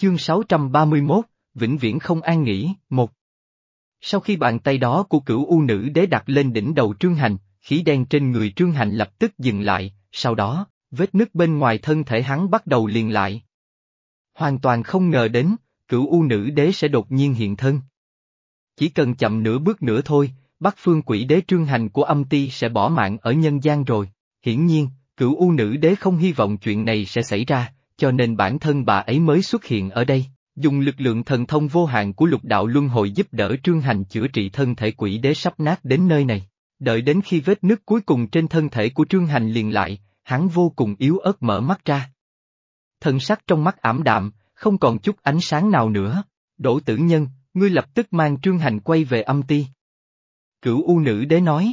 Chương 631, Vĩnh viễn không an nghỉ, một. Sau khi bàn tay đó của cửu u nữ đế đặt lên đỉnh đầu Trương Hành, khí đen trên người Trương Hành lập tức dừng lại, sau đó, vết nứt bên ngoài thân thể hắn bắt đầu liền lại. Hoàn toàn không ngờ đến, cửu u nữ đế sẽ đột nhiên hiện thân. Chỉ cần chậm nửa bước nữa thôi, Bắc phương quỷ đế Trương Hành của âm ti sẽ bỏ mạng ở nhân gian rồi. Hiển nhiên, cửu u nữ đế không hy vọng chuyện này sẽ xảy ra, cho nên bản thân bà ấy mới xuất hiện ở đây, dùng lực lượng thần thông vô hạn của lục đạo luân hồi giúp đỡ Trương Hành chữa trị thân thể quỷ đế sắp nát đến nơi này. Đợi đến khi vết nứt cuối cùng trên thân thể của Trương Hành liền lại, hắn vô cùng yếu ớt mở mắt ra. Thần sắc trong mắt ảm đạm, không còn chút ánh sáng nào nữa. Đỗ tử nhân, ngươi lập tức mang Trương Hành quay về âm ti. Cửu U nữ đế nói.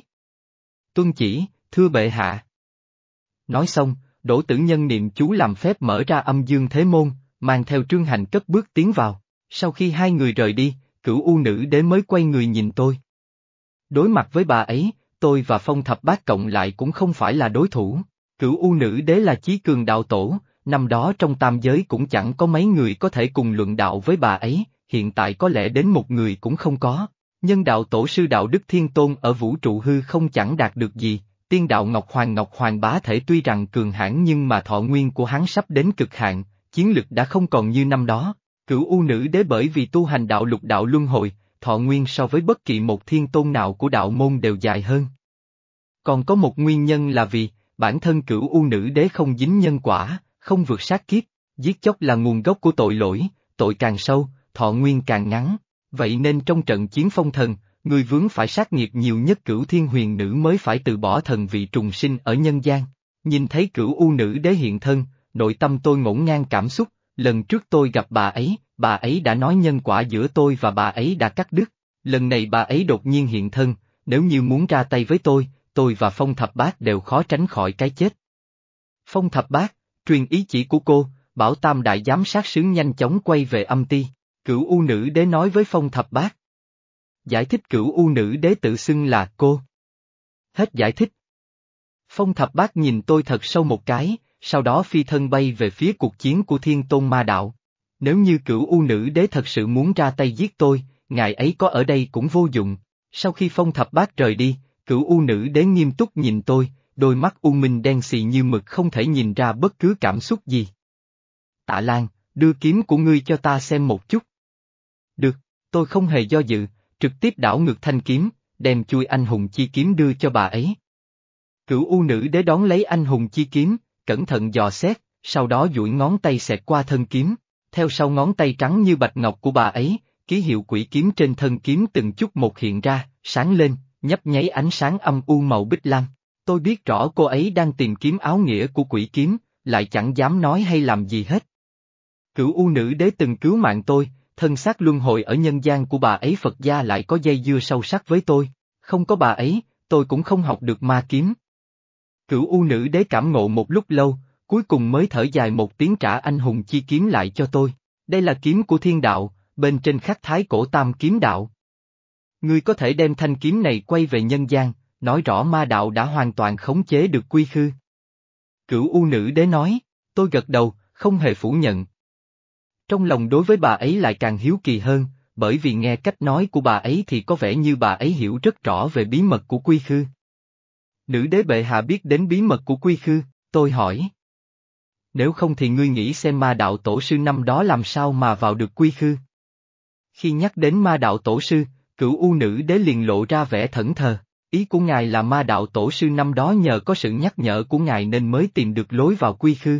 Tuân chỉ, thưa bệ hạ. Nói xong, Đỗ tử nhân niệm chú làm phép mở ra âm dương thế môn, mang theo trương hành cất bước tiến vào. Sau khi hai người rời đi, cửu u nữ đế mới quay người nhìn tôi. Đối mặt với bà ấy, tôi và phong thập bát cộng lại cũng không phải là đối thủ. Cửu u nữ đế là chí cường đạo tổ, năm đó trong tam giới cũng chẳng có mấy người có thể cùng luận đạo với bà ấy, hiện tại có lẽ đến một người cũng không có. Nhân đạo tổ sư đạo Đức Thiên Tôn ở vũ trụ hư không chẳng đạt được gì, tiên đạo Ngọc Hoàng Ngọc Hoàng bá thể tuy rằng cường hãn nhưng mà thọ nguyên của hắn sắp đến cực hạn, chiến lực đã không còn như năm đó. Cửu U nữ đế bởi vì tu hành đạo lục đạo luân hồi, thọ nguyên so với bất kỳ một thiên tôn nào của đạo môn đều dài hơn. Còn có một nguyên nhân là vì, bản thân cửu U nữ đế không dính nhân quả, không vượt sát kiếp, giết chóc là nguồn gốc của tội lỗi, tội càng sâu, thọ nguyên càng ngắn. Vậy nên trong trận chiến phong thần, người vướng phải sát nghiệp nhiều nhất cửu thiên huyền nữ mới phải từ bỏ thần vị trùng sinh ở nhân gian. Nhìn thấy cửu u nữ đế hiện thân, nội tâm tôi ngổn ngang cảm xúc, lần trước tôi gặp bà ấy, bà ấy đã nói nhân quả giữa tôi và bà ấy đã cắt đứt. Lần này bà ấy đột nhiên hiện thân, nếu như muốn ra tay với tôi, tôi và Phong Thập Bát đều khó tránh khỏi cái chết. Phong Thập Bát, truyền ý chỉ của cô, bảo Tam Đại giám sát sứ nhanh chóng quay về âm ti. Cửu U nữ đế nói với Phong Thập Bát. Giải thích cửu U nữ đế tự xưng là cô. Hết giải thích. Phong Thập Bát nhìn tôi thật sâu một cái, sau đó phi thân bay về phía cuộc chiến của Thiên Tôn Ma Đạo. Nếu như cửu U nữ đế thật sự muốn ra tay giết tôi, ngài ấy có ở đây cũng vô dụng. Sau khi Phong Thập Bát rời đi, cửu U nữ đế nghiêm túc nhìn tôi, đôi mắt u minh đen xì như mực không thể nhìn ra bất cứ cảm xúc gì. Tạ Lan, đưa kiếm của ngươi cho ta xem một chút. Được, tôi không hề do dự, trực tiếp đảo ngược thanh kiếm, đem chui anh hùng chi kiếm đưa cho bà ấy. Cửu u nữ đế đón lấy anh hùng chi kiếm, cẩn thận dò xét, sau đó duỗi ngón tay xẹt qua thân kiếm, theo sau ngón tay trắng như bạch ngọc của bà ấy, ký hiệu quỷ kiếm trên thân kiếm từng chút một hiện ra, sáng lên, nhấp nháy ánh sáng âm u màu bích lam. Tôi biết rõ cô ấy đang tìm kiếm áo nghĩa của quỷ kiếm, lại chẳng dám nói hay làm gì hết. Cửu u nữ đế từng cứu mạng tôi, thân xác luân hồi ở nhân gian của bà ấy Phật gia lại có dây dưa sâu sắc với tôi, không có bà ấy, tôi cũng không học được ma kiếm. Cửu U nữ đế cảm ngộ một lúc lâu, cuối cùng mới thở dài một tiếng trả anh hùng chi kiếm lại cho tôi. Đây là kiếm của thiên đạo, bên trên khắc thái cổ tam kiếm đạo. Ngươi có thể đem thanh kiếm này quay về nhân gian, nói rõ ma đạo đã hoàn toàn khống chế được quy khư. Cửu U nữ đế nói, tôi gật đầu, không hề phủ nhận, trong lòng đối với bà ấy lại càng hiếu kỳ hơn, bởi vì nghe cách nói của bà ấy thì có vẻ như bà ấy hiểu rất rõ về bí mật của quy khư. Nữ đế bệ hạ biết đến bí mật của quy khư, tôi hỏi. Nếu không thì ngươi nghĩ xem ma đạo tổ sư năm đó làm sao mà vào được quy khư. Khi nhắc đến ma đạo tổ sư, cửu u nữ đế liền lộ ra vẻ thẫn thờ. Ý của ngài là ma đạo tổ sư năm đó nhờ có sự nhắc nhở của ngài nên mới tìm được lối vào quy khư.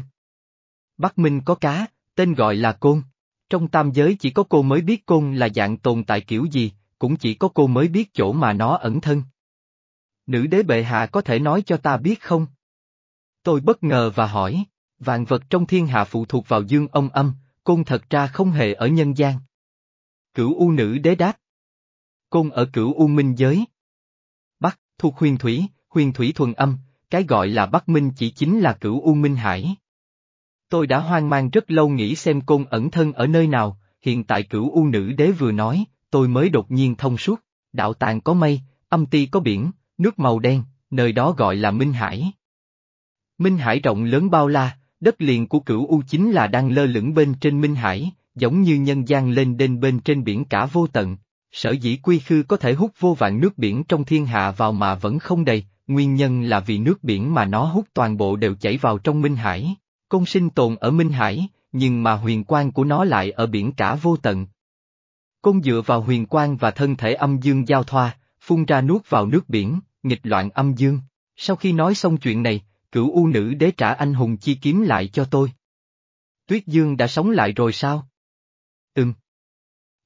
Bắc Minh có cá, tên gọi là côn. Trong tam giới chỉ có cô mới biết côn là dạng tồn tại kiểu gì, cũng chỉ có cô mới biết chỗ mà nó ẩn thân. Nữ đế bệ hạ có thể nói cho ta biết không? Tôi bất ngờ và hỏi, vạn vật trong thiên hạ phụ thuộc vào dương ông âm, côn thật ra không hề ở nhân gian. Cửu U nữ đế đáp. Côn ở cửu U minh giới. Bắc, thuộc huyền thủy, huyền thủy thuần âm, cái gọi là Bắc Minh chỉ chính là cửu U minh hải. Tôi đã hoang mang rất lâu nghĩ xem côn ẩn thân ở nơi nào, hiện tại cửu u nữ đế vừa nói, tôi mới đột nhiên thông suốt, đạo tàng có mây, âm ti có biển, nước màu đen, nơi đó gọi là Minh Hải. Minh Hải rộng lớn bao la, đất liền của cửu u chính là đang lơ lửng bên trên Minh Hải, giống như nhân gian lên đên bên trên biển cả vô tận. Sở dĩ quy khư có thể hút vô vạn nước biển trong thiên hạ vào mà vẫn không đầy, nguyên nhân là vì nước biển mà nó hút toàn bộ đều chảy vào trong Minh Hải. Công sinh tồn ở Minh Hải, nhưng mà huyền quang của nó lại ở biển cả vô tận. Công dựa vào huyền quang và thân thể âm dương giao thoa, phun ra nuốt vào nước biển, nghịch loạn âm dương. Sau khi nói xong chuyện này, cửu u nữ đế trả anh hùng chi kiếm lại cho tôi. Tuyết Dương đã sống lại rồi sao? Ừm.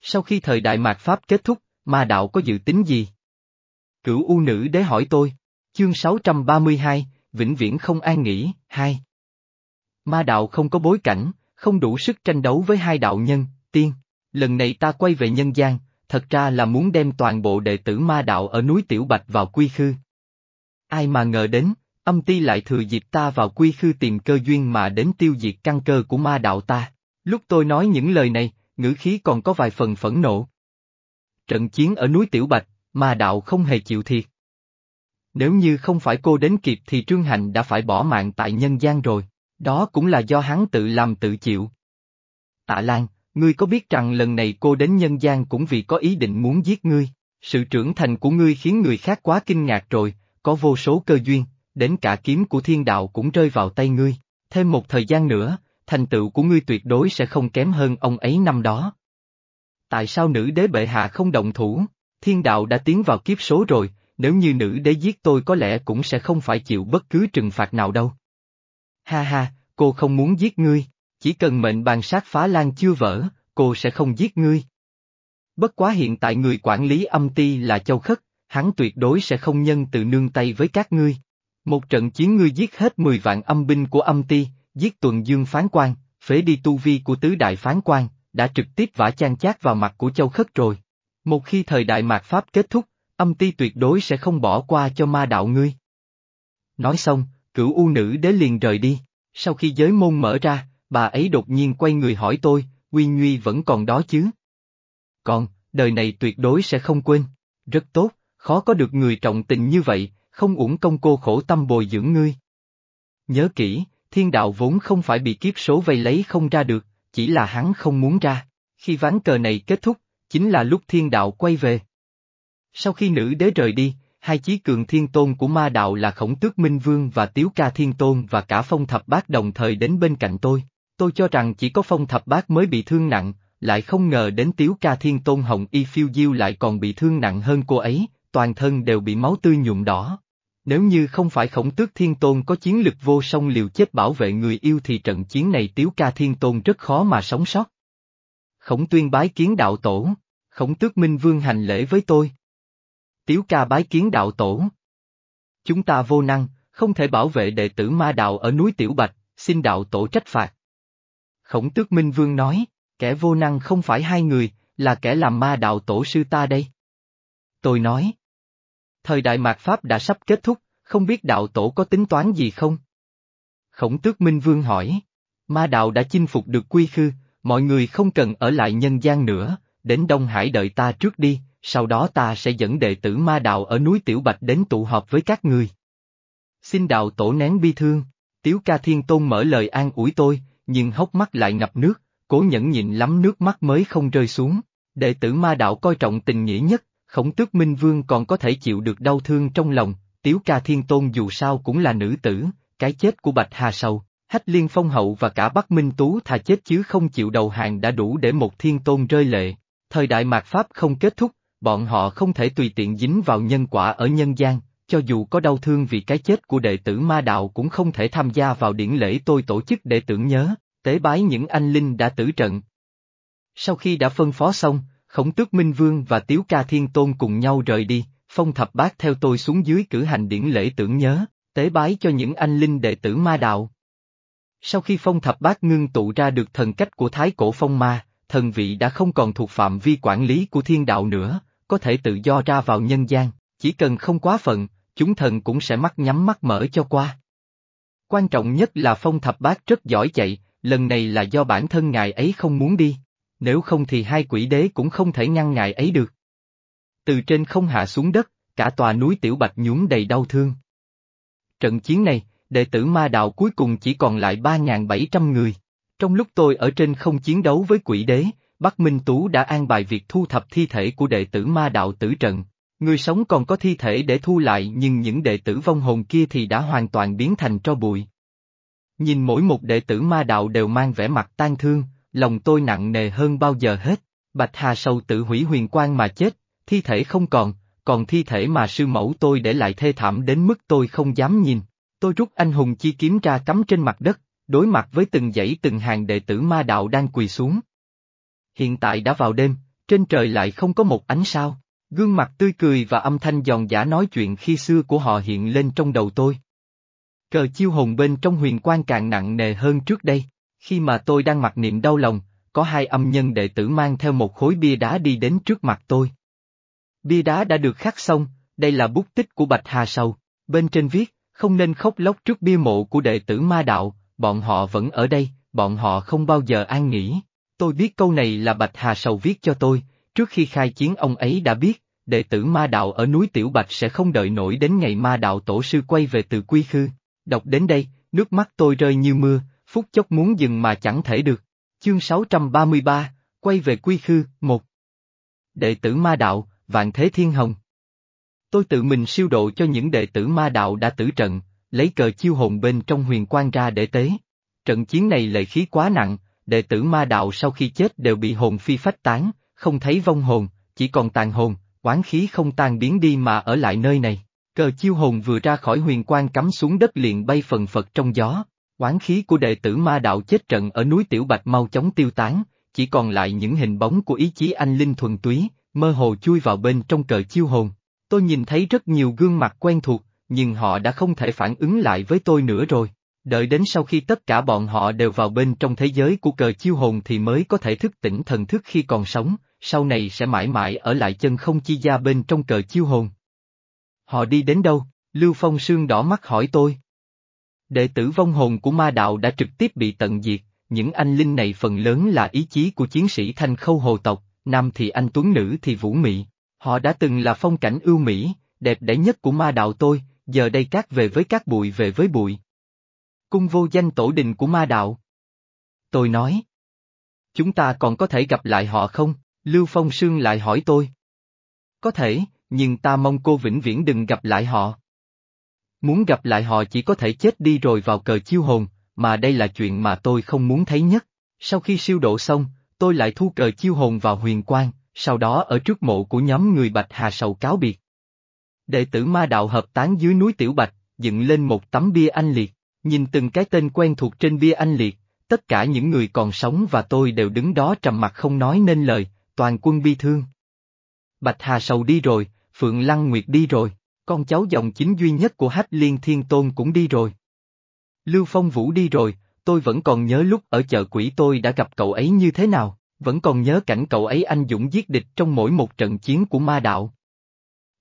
Sau khi thời đại mạt Pháp kết thúc, ma đạo có dự tính gì? Cửu u nữ đế hỏi tôi. Chương 632, Vĩnh viễn không an nghỉ, 2. Ma đạo không có bối cảnh, không đủ sức tranh đấu với hai đạo nhân, tiên. Lần này ta quay về nhân gian, thật ra là muốn đem toàn bộ đệ tử ma đạo ở núi Tiểu Bạch vào quy khư. Ai mà ngờ đến, âm ti lại thừa dịp ta vào quy khư tìm cơ duyên mà đến tiêu diệt căn cơ của ma đạo ta. Lúc tôi nói những lời này, ngữ khí còn có vài phần phẫn nộ. Trận chiến ở núi Tiểu Bạch, ma đạo không hề chịu thiệt. Nếu như không phải cô đến kịp thì Trương Hành đã phải bỏ mạng tại nhân gian rồi, đó cũng là do hắn tự làm tự chịu. Tạ Lan, ngươi có biết rằng lần này cô đến nhân gian cũng vì có ý định muốn giết ngươi, sự trưởng thành của ngươi khiến người khác quá kinh ngạc rồi, có vô số cơ duyên, đến cả kiếm của thiên đạo cũng rơi vào tay ngươi, thêm một thời gian nữa, thành tựu của ngươi tuyệt đối sẽ không kém hơn ông ấy năm đó. Tại sao nữ đế bệ hạ không động thủ? Thiên đạo đã tiến vào kiếp số rồi, nếu như nữ đế giết tôi có lẽ cũng sẽ không phải chịu bất cứ trừng phạt nào đâu. Ha ha, cô không muốn giết ngươi, chỉ cần mệnh bàn sát phá lan chưa vỡ, cô sẽ không giết ngươi. Bất quá hiện tại người quản lý âm ti là Châu Khất, hắn tuyệt đối sẽ không nhân từ nương tay với các ngươi. Một trận chiến ngươi giết hết 10 vạn âm binh của âm ti, giết tuần dương phán quan, phế đi tu vi của tứ đại phán quan, đã trực tiếp vả chan chát vào mặt của Châu Khất rồi. Một khi thời đại mạt Pháp kết thúc, âm ti tuyệt đối sẽ không bỏ qua cho ma đạo ngươi. Nói xong, cửu u nữ đế liền rời đi, sau khi giới môn mở ra, bà ấy đột nhiên quay người hỏi tôi, Quy Nguy vẫn còn đó chứ? Còn, đời này tuyệt đối sẽ không quên. Rất tốt, khó có được người trọng tình như vậy, không uổng công cô khổ tâm bồi dưỡng ngươi. Nhớ kỹ, thiên đạo vốn không phải bị kiếp số vây lấy không ra được, chỉ là hắn không muốn ra. Khi ván cờ này kết thúc, chính là lúc thiên đạo quay về. Sau khi nữ đế rời đi, hai chí cường thiên tôn của ma đạo là khổng tước minh vương và tiếu ca thiên tôn và cả phong thập bát đồng thời đến bên cạnh tôi. Tôi cho rằng chỉ có phong thập bát mới bị thương nặng, lại không ngờ đến tiếu ca thiên tôn hồng y phiêu diêu lại còn bị thương nặng hơn cô ấy, toàn thân đều bị máu tươi nhuộm đỏ. Nếu như không phải khổng tước thiên tôn có chiến lực vô song liều chết bảo vệ người yêu thì trận chiến này tiếu ca thiên tôn rất khó mà sống sót. Khổng tuyên bái kiến đạo tổ, khổng tước minh vương hành lễ với tôi. Tiếu ca bái kiến đạo tổ. Chúng ta vô năng, không thể bảo vệ đệ tử ma đạo ở núi Tiểu Bạch, xin đạo tổ trách phạt. Khổng tước minh vương nói, kẻ vô năng không phải hai người, là kẻ làm ma đạo tổ sư ta đây. Tôi nói. Thời đại mạt Pháp đã sắp kết thúc, không biết đạo tổ có tính toán gì không? Khổng tước Minh Vương hỏi. Ma đạo đã chinh phục được quy khư, mọi người không cần ở lại nhân gian nữa, đến Đông Hải đợi ta trước đi, sau đó ta sẽ dẫn đệ tử ma đạo ở núi Tiểu Bạch đến tụ họp với các người. Xin đạo tổ nén bi thương, Tiếu ca thiên tôn mở lời an ủi tôi, nhưng hốc mắt lại ngập nước, cố nhẫn nhịn lắm nước mắt mới không rơi xuống. Đệ tử ma đạo coi trọng tình nghĩa nhất, khổng tước minh vương còn có thể chịu được đau thương trong lòng, tiếu ca thiên tôn dù sao cũng là nữ tử, cái chết của Bạch Hà Sầu, Hách Liên Phong Hậu và cả Bắc Minh Tú thà chết chứ không chịu đầu hàng đã đủ để một thiên tôn rơi lệ. Thời đại mạt Pháp không kết thúc, bọn họ không thể tùy tiện dính vào nhân quả ở nhân gian, cho dù có đau thương vì cái chết của đệ tử ma đạo cũng không thể tham gia vào điển lễ tôi tổ chức để tưởng nhớ, tế bái những anh linh đã tử trận. Sau khi đã phân phó xong, Khổng tước Minh Vương và Tiếu Ca Thiên Tôn cùng nhau rời đi, phong thập bát theo tôi xuống dưới cử hành điển lễ tưởng nhớ, tế bái cho những anh linh đệ tử ma đạo. Sau khi phong thập bát ngưng tụ ra được thần cách của thái cổ phong ma, thần vị đã không còn thuộc phạm vi quản lý của thiên đạo nữa, có thể tự do ra vào nhân gian, chỉ cần không quá phận, chúng thần cũng sẽ mắt nhắm mắt mở cho qua. Quan trọng nhất là phong thập bát rất giỏi chạy, lần này là do bản thân ngài ấy không muốn đi nếu không thì hai quỷ đế cũng không thể ngăn ngài ấy được. Từ trên không hạ xuống đất, cả tòa núi Tiểu Bạch nhún đầy đau thương. Trận chiến này, đệ tử ma đạo cuối cùng chỉ còn lại 3.700 người. Trong lúc tôi ở trên không chiến đấu với quỷ đế, Bắc Minh Tú đã an bài việc thu thập thi thể của đệ tử ma đạo tử trận. Người sống còn có thi thể để thu lại nhưng những đệ tử vong hồn kia thì đã hoàn toàn biến thành tro bụi. Nhìn mỗi một đệ tử ma đạo đều mang vẻ mặt tan thương, lòng tôi nặng nề hơn bao giờ hết. Bạch Hà Sầu tự hủy huyền quang mà chết, thi thể không còn, còn thi thể mà sư mẫu tôi để lại thê thảm đến mức tôi không dám nhìn. Tôi rút anh hùng chi kiếm ra cắm trên mặt đất, đối mặt với từng dãy từng hàng đệ tử ma đạo đang quỳ xuống. Hiện tại đã vào đêm, trên trời lại không có một ánh sao, gương mặt tươi cười và âm thanh giòn giả nói chuyện khi xưa của họ hiện lên trong đầu tôi. Cờ chiêu hồn bên trong huyền quan càng nặng nề hơn trước đây, khi mà tôi đang mặc niệm đau lòng, có hai âm nhân đệ tử mang theo một khối bia đá đi đến trước mặt tôi. Bia đá đã được khắc xong, đây là bút tích của Bạch Hà Sầu, bên trên viết, không nên khóc lóc trước bia mộ của đệ tử ma đạo, bọn họ vẫn ở đây, bọn họ không bao giờ an nghỉ. Tôi biết câu này là Bạch Hà Sầu viết cho tôi, trước khi khai chiến ông ấy đã biết, đệ tử ma đạo ở núi Tiểu Bạch sẽ không đợi nổi đến ngày ma đạo tổ sư quay về từ quy khư. Đọc đến đây, nước mắt tôi rơi như mưa, phút chốc muốn dừng mà chẳng thể được. Chương 633, quay về quy khư, một. Đệ tử ma đạo, Vạn Thế Thiên Hồng. Tôi tự mình siêu độ cho những đệ tử ma đạo đã tử trận, lấy cờ chiêu hồn bên trong huyền quan ra để tế. Trận chiến này lệ khí quá nặng, đệ tử ma đạo sau khi chết đều bị hồn phi phách tán, không thấy vong hồn, chỉ còn tàn hồn, quán khí không tan biến đi mà ở lại nơi này. Cờ chiêu hồn vừa ra khỏi huyền quan cắm xuống đất liền bay phần phật trong gió, quán khí của đệ tử ma đạo chết trận ở núi Tiểu Bạch mau chóng tiêu tán, chỉ còn lại những hình bóng của ý chí anh linh thuần túy, mơ hồ chui vào bên trong cờ chiêu hồn. Tôi nhìn thấy rất nhiều gương mặt quen thuộc, nhưng họ đã không thể phản ứng lại với tôi nữa rồi. Đợi đến sau khi tất cả bọn họ đều vào bên trong thế giới của cờ chiêu hồn thì mới có thể thức tỉnh thần thức khi còn sống, sau này sẽ mãi mãi ở lại chân không chi gia bên trong cờ chiêu hồn. Họ đi đến đâu? Lưu Phong Sương đỏ mắt hỏi tôi. Đệ tử vong hồn của ma đạo đã trực tiếp bị tận diệt, những anh linh này phần lớn là ý chí của chiến sĩ thanh khâu hồ tộc, nam thì anh tuấn nữ thì vũ mị. Họ đã từng là phong cảnh ưu mỹ, đẹp đẽ nhất của ma đạo tôi, giờ đây các về với các bụi về với bụi. Cung vô danh tổ đình của ma đạo. Tôi nói. Chúng ta còn có thể gặp lại họ không? Lưu Phong Sương lại hỏi tôi. Có thể, nhưng ta mong cô vĩnh viễn đừng gặp lại họ. Muốn gặp lại họ chỉ có thể chết đi rồi vào cờ chiêu hồn, mà đây là chuyện mà tôi không muốn thấy nhất. Sau khi siêu độ xong, tôi lại thu cờ chiêu hồn vào huyền quang, sau đó ở trước mộ của nhóm người Bạch Hà Sầu cáo biệt. Đệ tử ma đạo hợp tán dưới núi Tiểu Bạch, dựng lên một tấm bia anh liệt, nhìn từng cái tên quen thuộc trên bia anh liệt, tất cả những người còn sống và tôi đều đứng đó trầm mặt không nói nên lời, toàn quân bi thương. Bạch Hà Sầu đi rồi, Phượng Lăng Nguyệt đi rồi, con cháu dòng chính duy nhất của Hách Liên Thiên Tôn cũng đi rồi. Lưu Phong Vũ đi rồi, tôi vẫn còn nhớ lúc ở chợ quỷ tôi đã gặp cậu ấy như thế nào, vẫn còn nhớ cảnh cậu ấy anh dũng giết địch trong mỗi một trận chiến của ma đạo.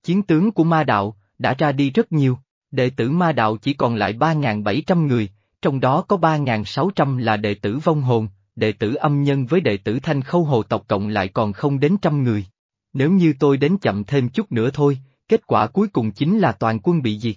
Chiến tướng của ma đạo, đã ra đi rất nhiều, đệ tử ma đạo chỉ còn lại 3.700 người, trong đó có 3.600 là đệ tử vong hồn, đệ tử âm nhân với đệ tử thanh khâu hồ tộc cộng lại còn không đến trăm người. Nếu như tôi đến chậm thêm chút nữa thôi, kết quả cuối cùng chính là toàn quân bị diệt.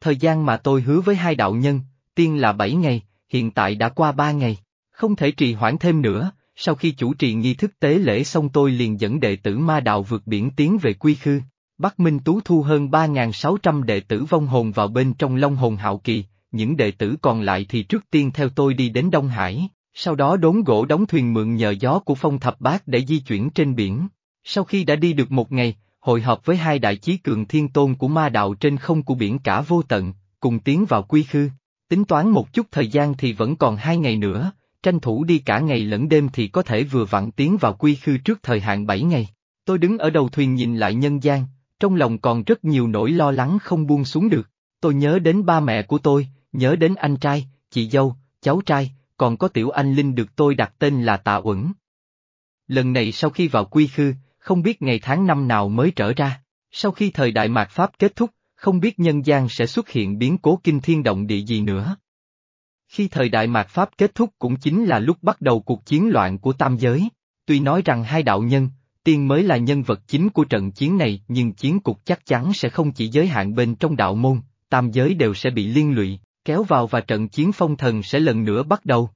Thời gian mà tôi hứa với hai đạo nhân, tiên là 7 ngày, hiện tại đã qua 3 ngày, không thể trì hoãn thêm nữa, sau khi chủ trì nghi thức tế lễ xong tôi liền dẫn đệ tử ma đạo vượt biển tiến về quy khư. Bắc Minh Tú thu hơn 3.600 đệ tử vong hồn vào bên trong Long Hồn Hạo Kỳ, những đệ tử còn lại thì trước tiên theo tôi đi đến Đông Hải, sau đó đốn gỗ đóng thuyền mượn nhờ gió của phong thập bát để di chuyển trên biển. Sau khi đã đi được một ngày, hội họp với hai đại chí cường thiên tôn của ma đạo trên không của biển cả vô tận, cùng tiến vào quy khư. Tính toán một chút thời gian thì vẫn còn hai ngày nữa, tranh thủ đi cả ngày lẫn đêm thì có thể vừa vặn tiến vào quy khư trước thời hạn bảy ngày. Tôi đứng ở đầu thuyền nhìn lại nhân gian, trong lòng còn rất nhiều nỗi lo lắng không buông xuống được. Tôi nhớ đến ba mẹ của tôi, nhớ đến anh trai, chị dâu, cháu trai, còn có tiểu anh Linh được tôi đặt tên là Tạ Uẩn. Lần này sau khi vào quy khư, không biết ngày tháng năm nào mới trở ra. Sau khi thời đại mạt Pháp kết thúc, không biết nhân gian sẽ xuất hiện biến cố kinh thiên động địa gì nữa. Khi thời đại mạt Pháp kết thúc cũng chính là lúc bắt đầu cuộc chiến loạn của tam giới. Tuy nói rằng hai đạo nhân, tiên mới là nhân vật chính của trận chiến này nhưng chiến cục chắc chắn sẽ không chỉ giới hạn bên trong đạo môn, tam giới đều sẽ bị liên lụy, kéo vào và trận chiến phong thần sẽ lần nữa bắt đầu.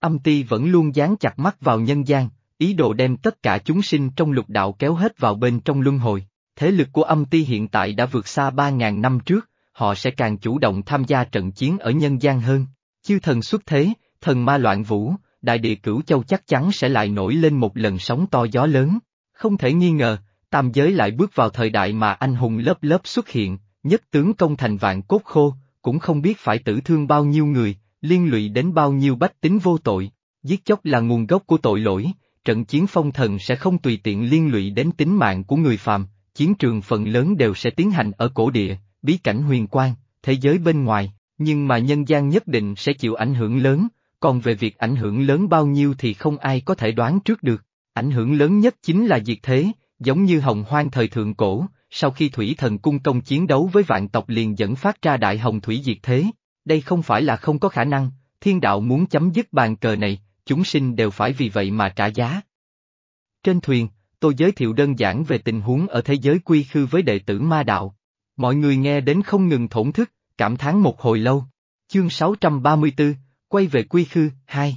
Âm ti vẫn luôn dán chặt mắt vào nhân gian, ý đồ đem tất cả chúng sinh trong lục đạo kéo hết vào bên trong luân hồi. Thế lực của âm ti hiện tại đã vượt xa 3.000 năm trước, họ sẽ càng chủ động tham gia trận chiến ở nhân gian hơn. Chư thần xuất thế, thần ma loạn vũ, đại địa cửu châu chắc chắn sẽ lại nổi lên một lần sóng to gió lớn. Không thể nghi ngờ, tam giới lại bước vào thời đại mà anh hùng lớp lớp xuất hiện, nhất tướng công thành vạn cốt khô, cũng không biết phải tử thương bao nhiêu người, liên lụy đến bao nhiêu bách tính vô tội. Giết chóc là nguồn gốc của tội lỗi, trận chiến phong thần sẽ không tùy tiện liên lụy đến tính mạng của người phàm, chiến trường phần lớn đều sẽ tiến hành ở cổ địa, bí cảnh huyền quang, thế giới bên ngoài, nhưng mà nhân gian nhất định sẽ chịu ảnh hưởng lớn, còn về việc ảnh hưởng lớn bao nhiêu thì không ai có thể đoán trước được. Ảnh hưởng lớn nhất chính là diệt thế, giống như hồng hoang thời thượng cổ, sau khi thủy thần cung công chiến đấu với vạn tộc liền dẫn phát ra đại hồng thủy diệt thế. Đây không phải là không có khả năng, thiên đạo muốn chấm dứt bàn cờ này, chúng sinh đều phải vì vậy mà trả giá. Trên thuyền, tôi giới thiệu đơn giản về tình huống ở thế giới quy khư với đệ tử ma đạo. Mọi người nghe đến không ngừng thổn thức, cảm thán một hồi lâu. Chương 634, quay về quy khư, hai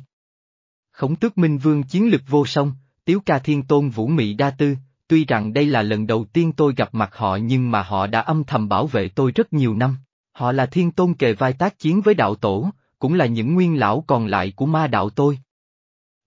Khổng tước minh vương chiến lực vô song, tiếu ca thiên tôn vũ mị đa tư, tuy rằng đây là lần đầu tiên tôi gặp mặt họ nhưng mà họ đã âm thầm bảo vệ tôi rất nhiều năm. Họ là thiên tôn kề vai tác chiến với đạo tổ, cũng là những nguyên lão còn lại của ma đạo tôi.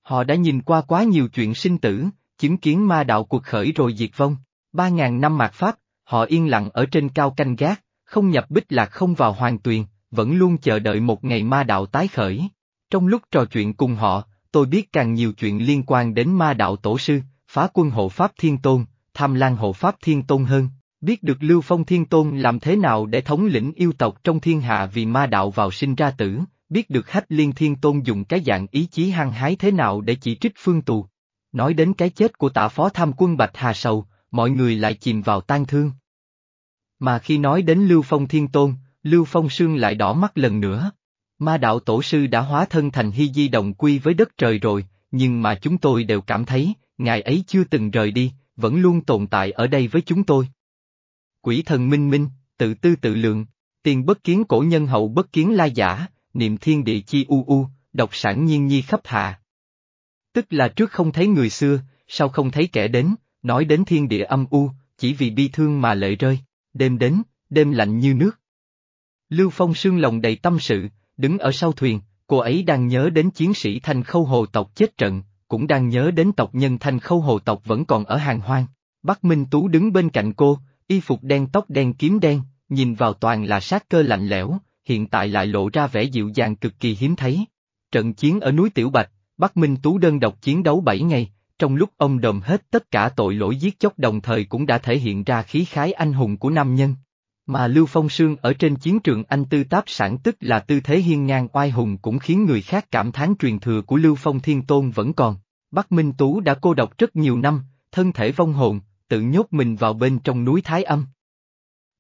Họ đã nhìn qua quá nhiều chuyện sinh tử, chứng kiến ma đạo cuộc khởi rồi diệt vong. Ba ngàn năm mạt Pháp, họ yên lặng ở trên cao canh gác, không nhập bích lạc không vào hoàng tuyền, vẫn luôn chờ đợi một ngày ma đạo tái khởi. Trong lúc trò chuyện cùng họ, tôi biết càng nhiều chuyện liên quan đến ma đạo tổ sư, phá quân hộ Pháp Thiên Tôn, tham lan hộ Pháp Thiên Tôn hơn, biết được Lưu Phong Thiên Tôn làm thế nào để thống lĩnh yêu tộc trong thiên hạ vì ma đạo vào sinh ra tử, biết được Hách Liên Thiên Tôn dùng cái dạng ý chí hăng hái thế nào để chỉ trích phương tù. Nói đến cái chết của tả phó tham quân Bạch Hà Sầu, mọi người lại chìm vào tan thương. Mà khi nói đến Lưu Phong Thiên Tôn, Lưu Phong Sương lại đỏ mắt lần nữa. Ma đạo tổ sư đã hóa thân thành hy di đồng quy với đất trời rồi, nhưng mà chúng tôi đều cảm thấy, ngài ấy chưa từng rời đi, vẫn luôn tồn tại ở đây với chúng tôi. Quỷ thần minh minh, tự tư tự lượng, tiền bất kiến cổ nhân hậu bất kiến la giả, niệm thiên địa chi u u, độc sản nhiên nhi khắp hạ. Tức là trước không thấy người xưa, sau không thấy kẻ đến, nói đến thiên địa âm u, chỉ vì bi thương mà lệ rơi, đêm đến, đêm lạnh như nước. Lưu Phong sương lòng đầy tâm sự, đứng ở sau thuyền, cô ấy đang nhớ đến chiến sĩ thanh khâu hồ tộc chết trận, cũng đang nhớ đến tộc nhân thanh khâu hồ tộc vẫn còn ở hàng hoang. Bắc Minh Tú đứng bên cạnh cô, y phục đen tóc đen kiếm đen, nhìn vào toàn là sát cơ lạnh lẽo, hiện tại lại lộ ra vẻ dịu dàng cực kỳ hiếm thấy. Trận chiến ở núi Tiểu Bạch, Bắc Minh Tú đơn độc chiến đấu 7 ngày, trong lúc ông đồm hết tất cả tội lỗi giết chóc đồng thời cũng đã thể hiện ra khí khái anh hùng của nam nhân. Mà Lưu Phong Sương ở trên chiến trường anh tư táp sản tức là tư thế hiên ngang oai hùng cũng khiến người khác cảm thán truyền thừa của Lưu Phong Thiên Tôn vẫn còn. Bắc Minh Tú đã cô độc rất nhiều năm, thân thể vong hồn, tự nhốt mình vào bên trong núi Thái Âm.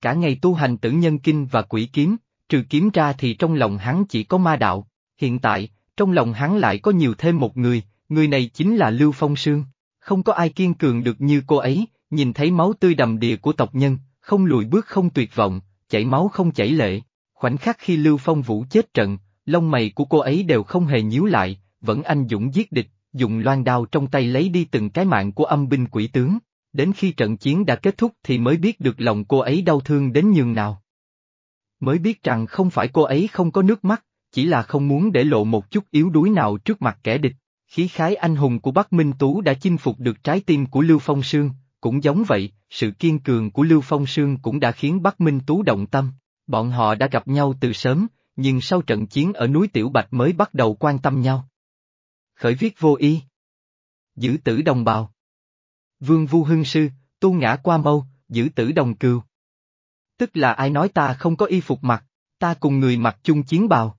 Cả ngày tu hành tử nhân kinh và quỷ kiếm, trừ kiếm ra thì trong lòng hắn chỉ có ma đạo. Hiện tại, trong lòng hắn lại có nhiều thêm một người, người này chính là Lưu Phong Sương. Không có ai kiên cường được như cô ấy, nhìn thấy máu tươi đầm đìa của tộc nhân, không lùi bước không tuyệt vọng, chảy máu không chảy lệ. Khoảnh khắc khi Lưu Phong Vũ chết trận, lông mày của cô ấy đều không hề nhíu lại, vẫn anh dũng giết địch, dùng loan đao trong tay lấy đi từng cái mạng của âm binh quỷ tướng. Đến khi trận chiến đã kết thúc thì mới biết được lòng cô ấy đau thương đến nhường nào. Mới biết rằng không phải cô ấy không có nước mắt, chỉ là không muốn để lộ một chút yếu đuối nào trước mặt kẻ địch. Khí khái anh hùng của Bắc Minh Tú đã chinh phục được trái tim của Lưu Phong Sương, cũng giống vậy, sự kiên cường của Lưu Phong Sương cũng đã khiến Bắc Minh Tú động tâm. Bọn họ đã gặp nhau từ sớm, nhưng sau trận chiến ở núi Tiểu Bạch mới bắt đầu quan tâm nhau. Khởi viết vô y. Giữ tử đồng bào. Vương Vu Hưng Sư, tu ngã qua mâu, giữ tử đồng cừu. Tức là ai nói ta không có y phục mặc, ta cùng người mặc chung chiến bào.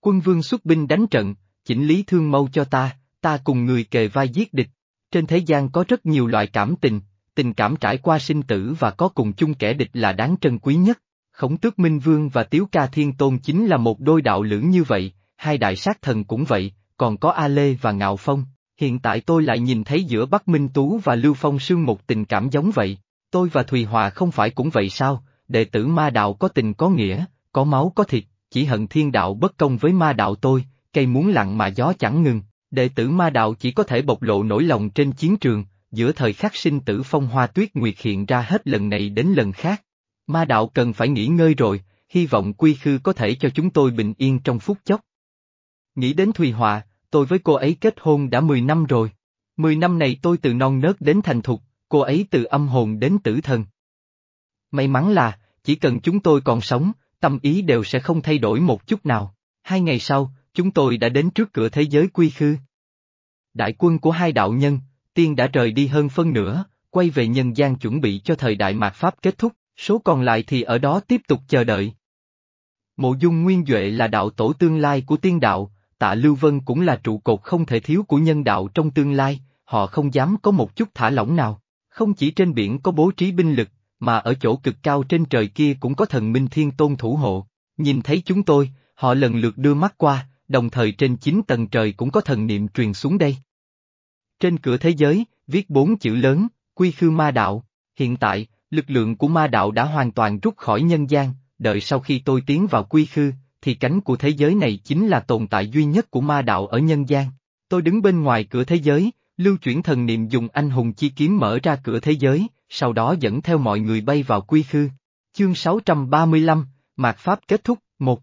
Quân vương xuất binh đánh trận, chỉnh lý thương mâu cho ta, ta cùng người kề vai giết địch. Trên thế gian có rất nhiều loại cảm tình, tình cảm trải qua sinh tử và có cùng chung kẻ địch là đáng trân quý nhất. Khổng tước Minh Vương và Tiếu Ca Thiên Tôn chính là một đôi đạo lưỡng như vậy, hai đại sát thần cũng vậy, còn có A Lê và Ngạo Phong. Hiện tại tôi lại nhìn thấy giữa Bắc Minh Tú và Lưu Phong Sương một tình cảm giống vậy. Tôi và Thùy Hòa không phải cũng vậy sao, đệ tử ma đạo có tình có nghĩa, có máu có thịt, chỉ hận thiên đạo bất công với ma đạo tôi, cây muốn lặng mà gió chẳng ngừng, đệ tử ma đạo chỉ có thể bộc lộ nỗi lòng trên chiến trường, giữa thời khắc sinh tử phong hoa tuyết nguyệt hiện ra hết lần này đến lần khác. Ma đạo cần phải nghỉ ngơi rồi, hy vọng quy khư có thể cho chúng tôi bình yên trong phút chốc. Nghĩ đến Thùy Họa, tôi với cô ấy kết hôn đã 10 năm rồi. 10 năm này tôi từ non nớt đến thành thục, cô ấy từ âm hồn đến tử thần. May mắn là, chỉ cần chúng tôi còn sống, tâm ý đều sẽ không thay đổi một chút nào. Hai ngày sau, chúng tôi đã đến trước cửa thế giới quy khư. Đại quân của hai đạo nhân, tiên đã rời đi hơn phân nửa, quay về nhân gian chuẩn bị cho thời đại mạt Pháp kết thúc, số còn lại thì ở đó tiếp tục chờ đợi. Mộ dung nguyên Duệ là đạo tổ tương lai của tiên đạo, tạ Lưu Vân cũng là trụ cột không thể thiếu của nhân đạo trong tương lai, họ không dám có một chút thả lỏng nào. Không chỉ trên biển có bố trí binh lực, mà ở chỗ cực cao trên trời kia cũng có thần minh thiên tôn thủ hộ. Nhìn thấy chúng tôi, họ lần lượt đưa mắt qua, đồng thời trên chín tầng trời cũng có thần niệm truyền xuống đây. Trên cửa thế giới, viết bốn chữ lớn, quy khư ma đạo. Hiện tại, lực lượng của ma đạo đã hoàn toàn rút khỏi nhân gian, đợi sau khi tôi tiến vào quy khư, thì cánh của thế giới này chính là tồn tại duy nhất của ma đạo ở nhân gian. Tôi đứng bên ngoài cửa thế giới, lưu chuyển thần niệm dùng anh hùng chi kiếm mở ra cửa thế giới, sau đó dẫn theo mọi người bay vào quy khư. Chương 635, Mạt Pháp kết thúc, một.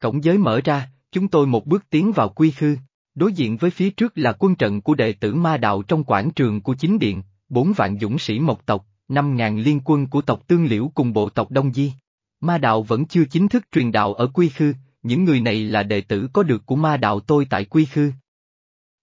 Cổng giới mở ra, chúng tôi một bước tiến vào quy khư. Đối diện với phía trước là quân trận của đệ tử ma đạo trong quảng trường của chính điện, bốn vạn dũng sĩ mộc tộc, năm ngàn liên quân của tộc Tương Liễu cùng bộ tộc Đông Di. Ma đạo vẫn chưa chính thức truyền đạo ở Quy Khư, những người này là đệ tử có được của ma đạo tôi tại Quy Khư.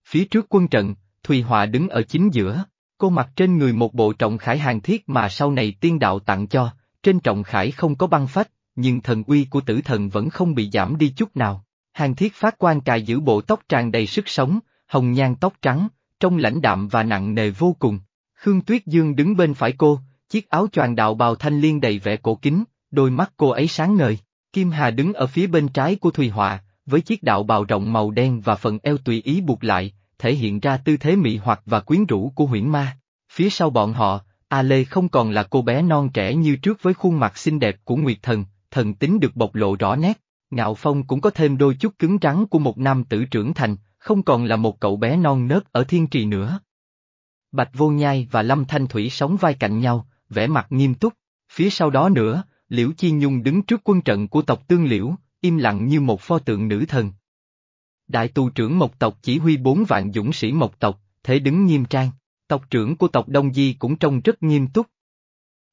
Phía trước quân trận, Thùy Họa đứng ở chính giữa, cô mặc trên người một bộ trọng khải hàng thiết mà sau này tiên đạo tặng cho, trên trọng khải không có băng phách, nhưng thần uy của tử thần vẫn không bị giảm đi chút nào. Hàng thiết phát quan cài giữ bộ tóc tràn đầy sức sống, hồng nhan tóc trắng, trông lãnh đạm và nặng nề vô cùng. Khương Tuyết Dương đứng bên phải cô, chiếc áo choàng đạo bào thanh liên đầy vẻ cổ kính, đôi mắt cô ấy sáng ngời. Kim Hà đứng ở phía bên trái của Thùy Họa, với chiếc đạo bào rộng màu đen và phần eo tùy ý buộc lại, thể hiện ra tư thế mị hoặc và quyến rũ của huyễn ma. Phía sau bọn họ, A Lê không còn là cô bé non trẻ như trước với khuôn mặt xinh đẹp của Nguyệt Thần, thần tính được bộc lộ rõ nét. Ngạo Phong cũng có thêm đôi chút cứng rắn của một nam tử trưởng thành, không còn là một cậu bé non nớt ở thiên trì nữa. Bạch Vô Nhai và Lâm Thanh Thủy sống vai cạnh nhau, vẻ mặt nghiêm túc. Phía sau đó nữa, Liễu Chi Nhung đứng trước quân trận của tộc Tương Liễu, im lặng như một pho tượng nữ thần. Đại tù trưởng Mộc tộc chỉ huy bốn vạn dũng sĩ Mộc tộc, thế đứng nghiêm trang, tộc trưởng của tộc Đông Di cũng trông rất nghiêm túc.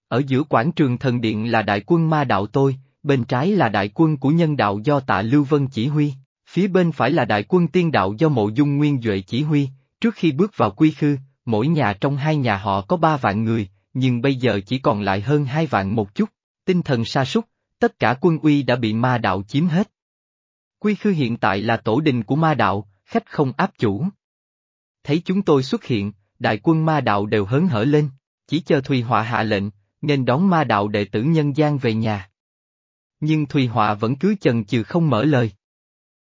Ở giữa quảng trường thần điện là đại quân ma đạo tôi, bên trái là đại quân của nhân đạo do tạ Lưu Vân chỉ huy, phía bên phải là đại quân tiên đạo do mộ dung nguyên Duệ chỉ huy, trước khi bước vào quy khư, mỗi nhà trong hai nhà họ có ba vạn người, nhưng bây giờ chỉ còn lại hơn hai vạn một chút, tinh thần sa sút, tất cả quân uy đã bị ma đạo chiếm hết. Quy khư hiện tại là tổ đình của ma đạo, khách không áp chủ. Thấy chúng tôi xuất hiện, đại quân ma đạo đều hớn hở lên, chỉ chờ Thùy Họa hạ lệnh, nên đón ma đạo đệ tử nhân gian về nhà. Nhưng Thùy Họa vẫn cứ chần chừ không mở lời.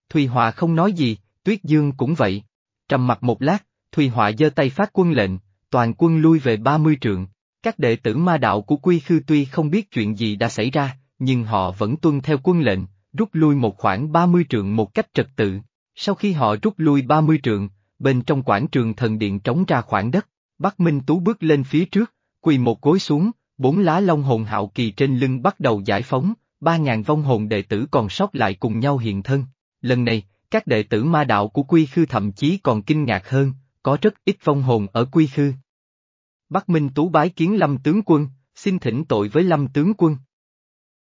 Thùy Họa không nói gì, Tuyết Dương cũng vậy. Trầm mặt một lát, Thùy Họa giơ tay phát quân lệnh, toàn quân lui về 30 trượng. Các đệ tử ma đạo của Quy Khư tuy không biết chuyện gì đã xảy ra, nhưng họ vẫn tuân theo quân lệnh, rút lui một khoảng 30 trượng một cách trật tự. Sau khi họ rút lui 30 trượng, bên trong quảng trường thần điện trống ra khoảng đất, Bắc Minh Tú bước lên phía trước, quỳ một gối xuống, bốn lá long hồn hạo kỳ trên lưng bắt đầu giải phóng, ba ngàn vong hồn đệ tử còn sót lại cùng nhau hiện thân. Lần này, các đệ tử ma đạo của Quy Khư thậm chí còn kinh ngạc hơn, có rất ít vong hồn ở Quy Khư. Bắc Minh Tú bái kiến Lâm tướng quân, xin thỉnh tội với Lâm tướng quân.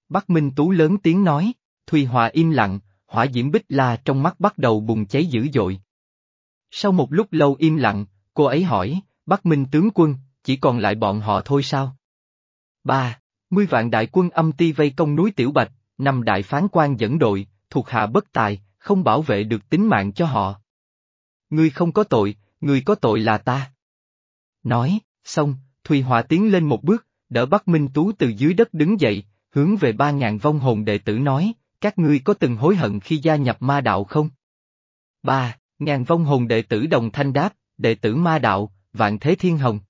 Bắc Minh Tú lớn tiếng nói, Thùy Hòa im lặng, hỏa diễm bích la trong mắt bắt đầu bùng cháy dữ dội. Sau một lúc lâu im lặng, cô ấy hỏi, Bắc Minh tướng quân, chỉ còn lại bọn họ thôi sao? Ba, mươi vạn đại quân âm ti vây công núi Tiểu Bạch, năm đại phán quan dẫn đội, thuộc hạ bất tài, không bảo vệ được tính mạng cho họ. Ngươi không có tội, người có tội là ta. Nói, xong, Thùy Họa tiến lên một bước, đỡ Bắc Minh Tú từ dưới đất đứng dậy, hướng về ba ngàn vong hồn đệ tử nói, các ngươi có từng hối hận khi gia nhập ma đạo không? Ba, ngàn vong hồn đệ tử đồng thanh đáp, đệ tử ma đạo, vạn thế thiên hồng.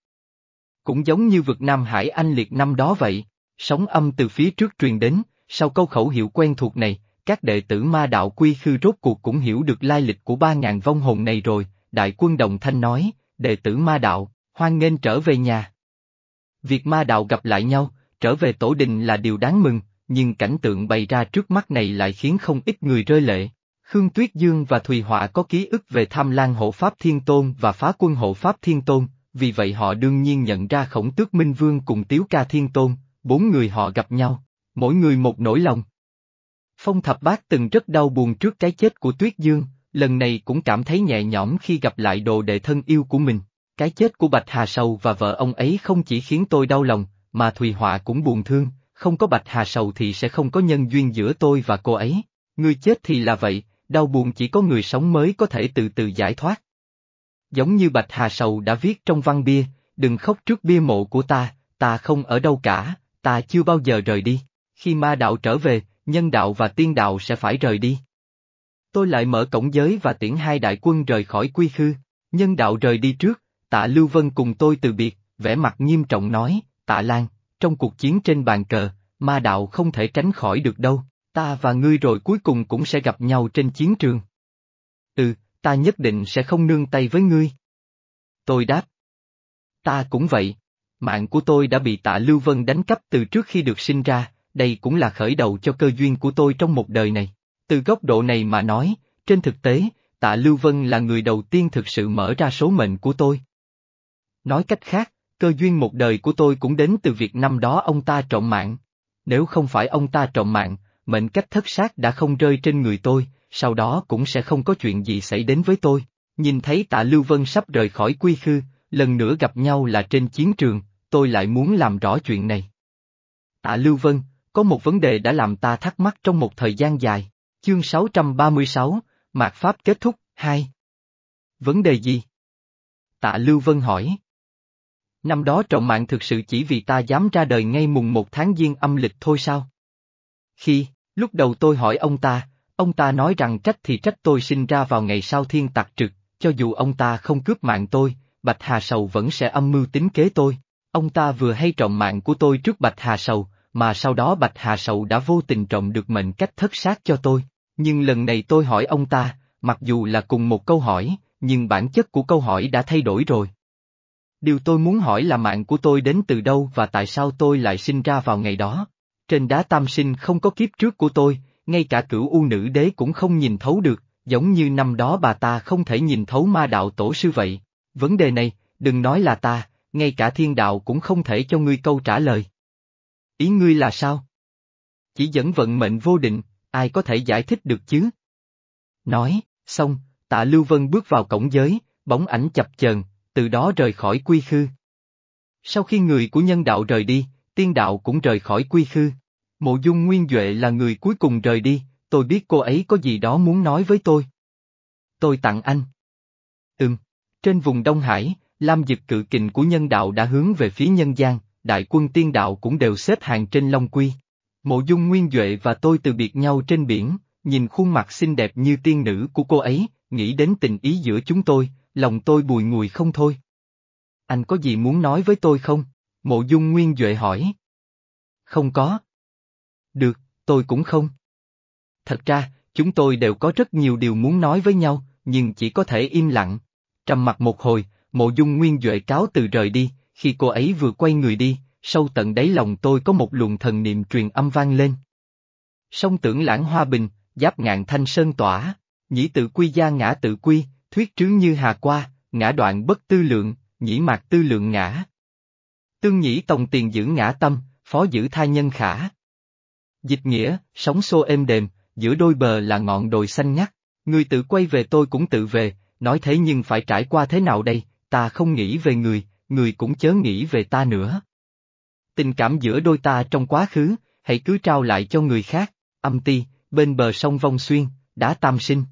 Cũng giống như vực Nam Hải Anh liệt năm đó vậy, sóng âm từ phía trước truyền đến, sau câu khẩu hiệu quen thuộc này, các đệ tử ma đạo quy khư rốt cuộc cũng hiểu được lai lịch của ba ngàn vong hồn này rồi, đại quân đồng thanh nói, đệ tử ma đạo, hoan nghênh trở về nhà. Việc ma đạo gặp lại nhau, trở về tổ đình là điều đáng mừng, nhưng cảnh tượng bày ra trước mắt này lại khiến không ít người rơi lệ. Khương Tuyết Dương và Thùy Họa có ký ức về tham lan hộ Pháp Thiên Tôn và phá quân hộ Pháp Thiên Tôn, vì vậy họ đương nhiên nhận ra khổng tước Minh Vương cùng Tiếu Ca Thiên Tôn, bốn người họ gặp nhau, mỗi người một nỗi lòng. Phong Thập Bát từng rất đau buồn trước cái chết của Tuyết Dương, lần này cũng cảm thấy nhẹ nhõm khi gặp lại đồ đệ thân yêu của mình. Cái chết của Bạch Hà Sầu và vợ ông ấy không chỉ khiến tôi đau lòng, mà Thùy Họa cũng buồn thương, không có Bạch Hà Sầu thì sẽ không có nhân duyên giữa tôi và cô ấy. Người chết thì là vậy, đau buồn chỉ có người sống mới có thể từ từ giải thoát. Giống như Bạch Hà Sầu đã viết trong văn bia, đừng khóc trước bia mộ của ta, ta không ở đâu cả, ta chưa bao giờ rời đi. Khi ma đạo trở về, nhân đạo và tiên đạo sẽ phải rời đi. Tôi lại mở cổng giới và tiễn hai đại quân rời khỏi quy khư, nhân đạo rời đi trước, tạ Lưu Vân cùng tôi từ biệt, vẻ mặt nghiêm trọng nói, tạ Lan, trong cuộc chiến trên bàn cờ, ma đạo không thể tránh khỏi được đâu, ta và ngươi rồi cuối cùng cũng sẽ gặp nhau trên chiến trường. Ừ, ta nhất định sẽ không nương tay với ngươi. Tôi đáp. Ta cũng vậy. Mạng của tôi đã bị tạ Lưu Vân đánh cắp từ trước khi được sinh ra, đây cũng là khởi đầu cho cơ duyên của tôi trong một đời này. Từ góc độ này mà nói, trên thực tế, tạ Lưu Vân là người đầu tiên thực sự mở ra số mệnh của tôi. Nói cách khác, cơ duyên một đời của tôi cũng đến từ việc năm đó ông ta trộm mạng. Nếu không phải ông ta trộm mạng, mệnh cách thất sát đã không rơi trên người tôi, sau đó cũng sẽ không có chuyện gì xảy đến với tôi. Nhìn thấy tạ Lưu Vân sắp rời khỏi quy khư, lần nữa gặp nhau là trên chiến trường, tôi lại muốn làm rõ chuyện này. Tạ Lưu Vân, có một vấn đề đã làm ta thắc mắc trong một thời gian dài. Chương 636, Mạt Pháp kết thúc, 2. Vấn đề gì? Tạ Lưu Vân hỏi. Năm đó trọng mạng thực sự chỉ vì ta dám ra đời ngay mùng một tháng giêng âm lịch thôi sao? Khi, lúc đầu tôi hỏi ông ta, ông ta nói rằng trách thì trách tôi sinh ra vào ngày sau thiên tạc trực, cho dù ông ta không cướp mạng tôi, Bạch Hà Sầu vẫn sẽ âm mưu tính kế tôi. Ông ta vừa hay trộm mạng của tôi trước Bạch Hà Sầu, mà sau đó Bạch Hà Sầu đã vô tình trộm được mệnh cách thất sát cho tôi. Nhưng lần này tôi hỏi ông ta, mặc dù là cùng một câu hỏi, nhưng bản chất của câu hỏi đã thay đổi rồi. Điều tôi muốn hỏi là mạng của tôi đến từ đâu và tại sao tôi lại sinh ra vào ngày đó. Trên đá tam sinh không có kiếp trước của tôi, ngay cả cửu u nữ đế cũng không nhìn thấu được, giống như năm đó bà ta không thể nhìn thấu ma đạo tổ sư vậy. Vấn đề này, đừng nói là ta, ngay cả thiên đạo cũng không thể cho ngươi câu trả lời. Ý ngươi là sao? Chỉ dẫn vận mệnh vô định, ai có thể giải thích được chứ? Nói, xong, tạ Lưu Vân bước vào cổng giới, bóng ảnh chập chờn, từ đó rời khỏi quy khư. Sau khi người của nhân đạo rời đi, tiên đạo cũng rời khỏi quy khư. Mộ dung nguyên Duệ là người cuối cùng rời đi, tôi biết cô ấy có gì đó muốn nói với tôi. Tôi tặng anh. Ừm, trên vùng Đông Hải, Lam Dực cự kình của nhân đạo đã hướng về phía nhân gian, đại quân tiên đạo cũng đều xếp hàng trên Long Quy. Mộ dung nguyên Duệ và tôi từ biệt nhau trên biển, nhìn khuôn mặt xinh đẹp như tiên nữ của cô ấy, nghĩ đến tình ý giữa chúng tôi, lòng tôi bùi ngùi không thôi. Anh có gì muốn nói với tôi không? Mộ dung nguyên Duệ hỏi. Không có. Được, tôi cũng không. Thật ra, chúng tôi đều có rất nhiều điều muốn nói với nhau, nhưng chỉ có thể im lặng. Trầm mặt một hồi, mộ dung nguyên Duệ cáo từ rời đi, khi cô ấy vừa quay người đi, sâu tận đáy lòng tôi có một luồng thần niệm truyền âm vang lên. Song tưởng lãng hoa bình, giáp ngạn thanh sơn tỏa, nhĩ tự quy gia ngã tự quy, thuyết trướng như hà qua, ngã đoạn bất tư lượng, nhĩ mạc tư lượng ngã. Tương nhĩ tòng tiền giữ ngã tâm, phó giữ thai nhân khả. Dịch nghĩa, sóng xô êm đềm, giữa đôi bờ là ngọn đồi xanh ngắt, người tự quay về tôi cũng tự về, nói thế nhưng phải trải qua thế nào đây, ta không nghĩ về người, người cũng chớ nghĩ về ta nữa. Tình cảm giữa đôi ta trong quá khứ, hãy cứ trao lại cho người khác, âm ti, bên bờ sông Vong Xuyên, đã tam sinh.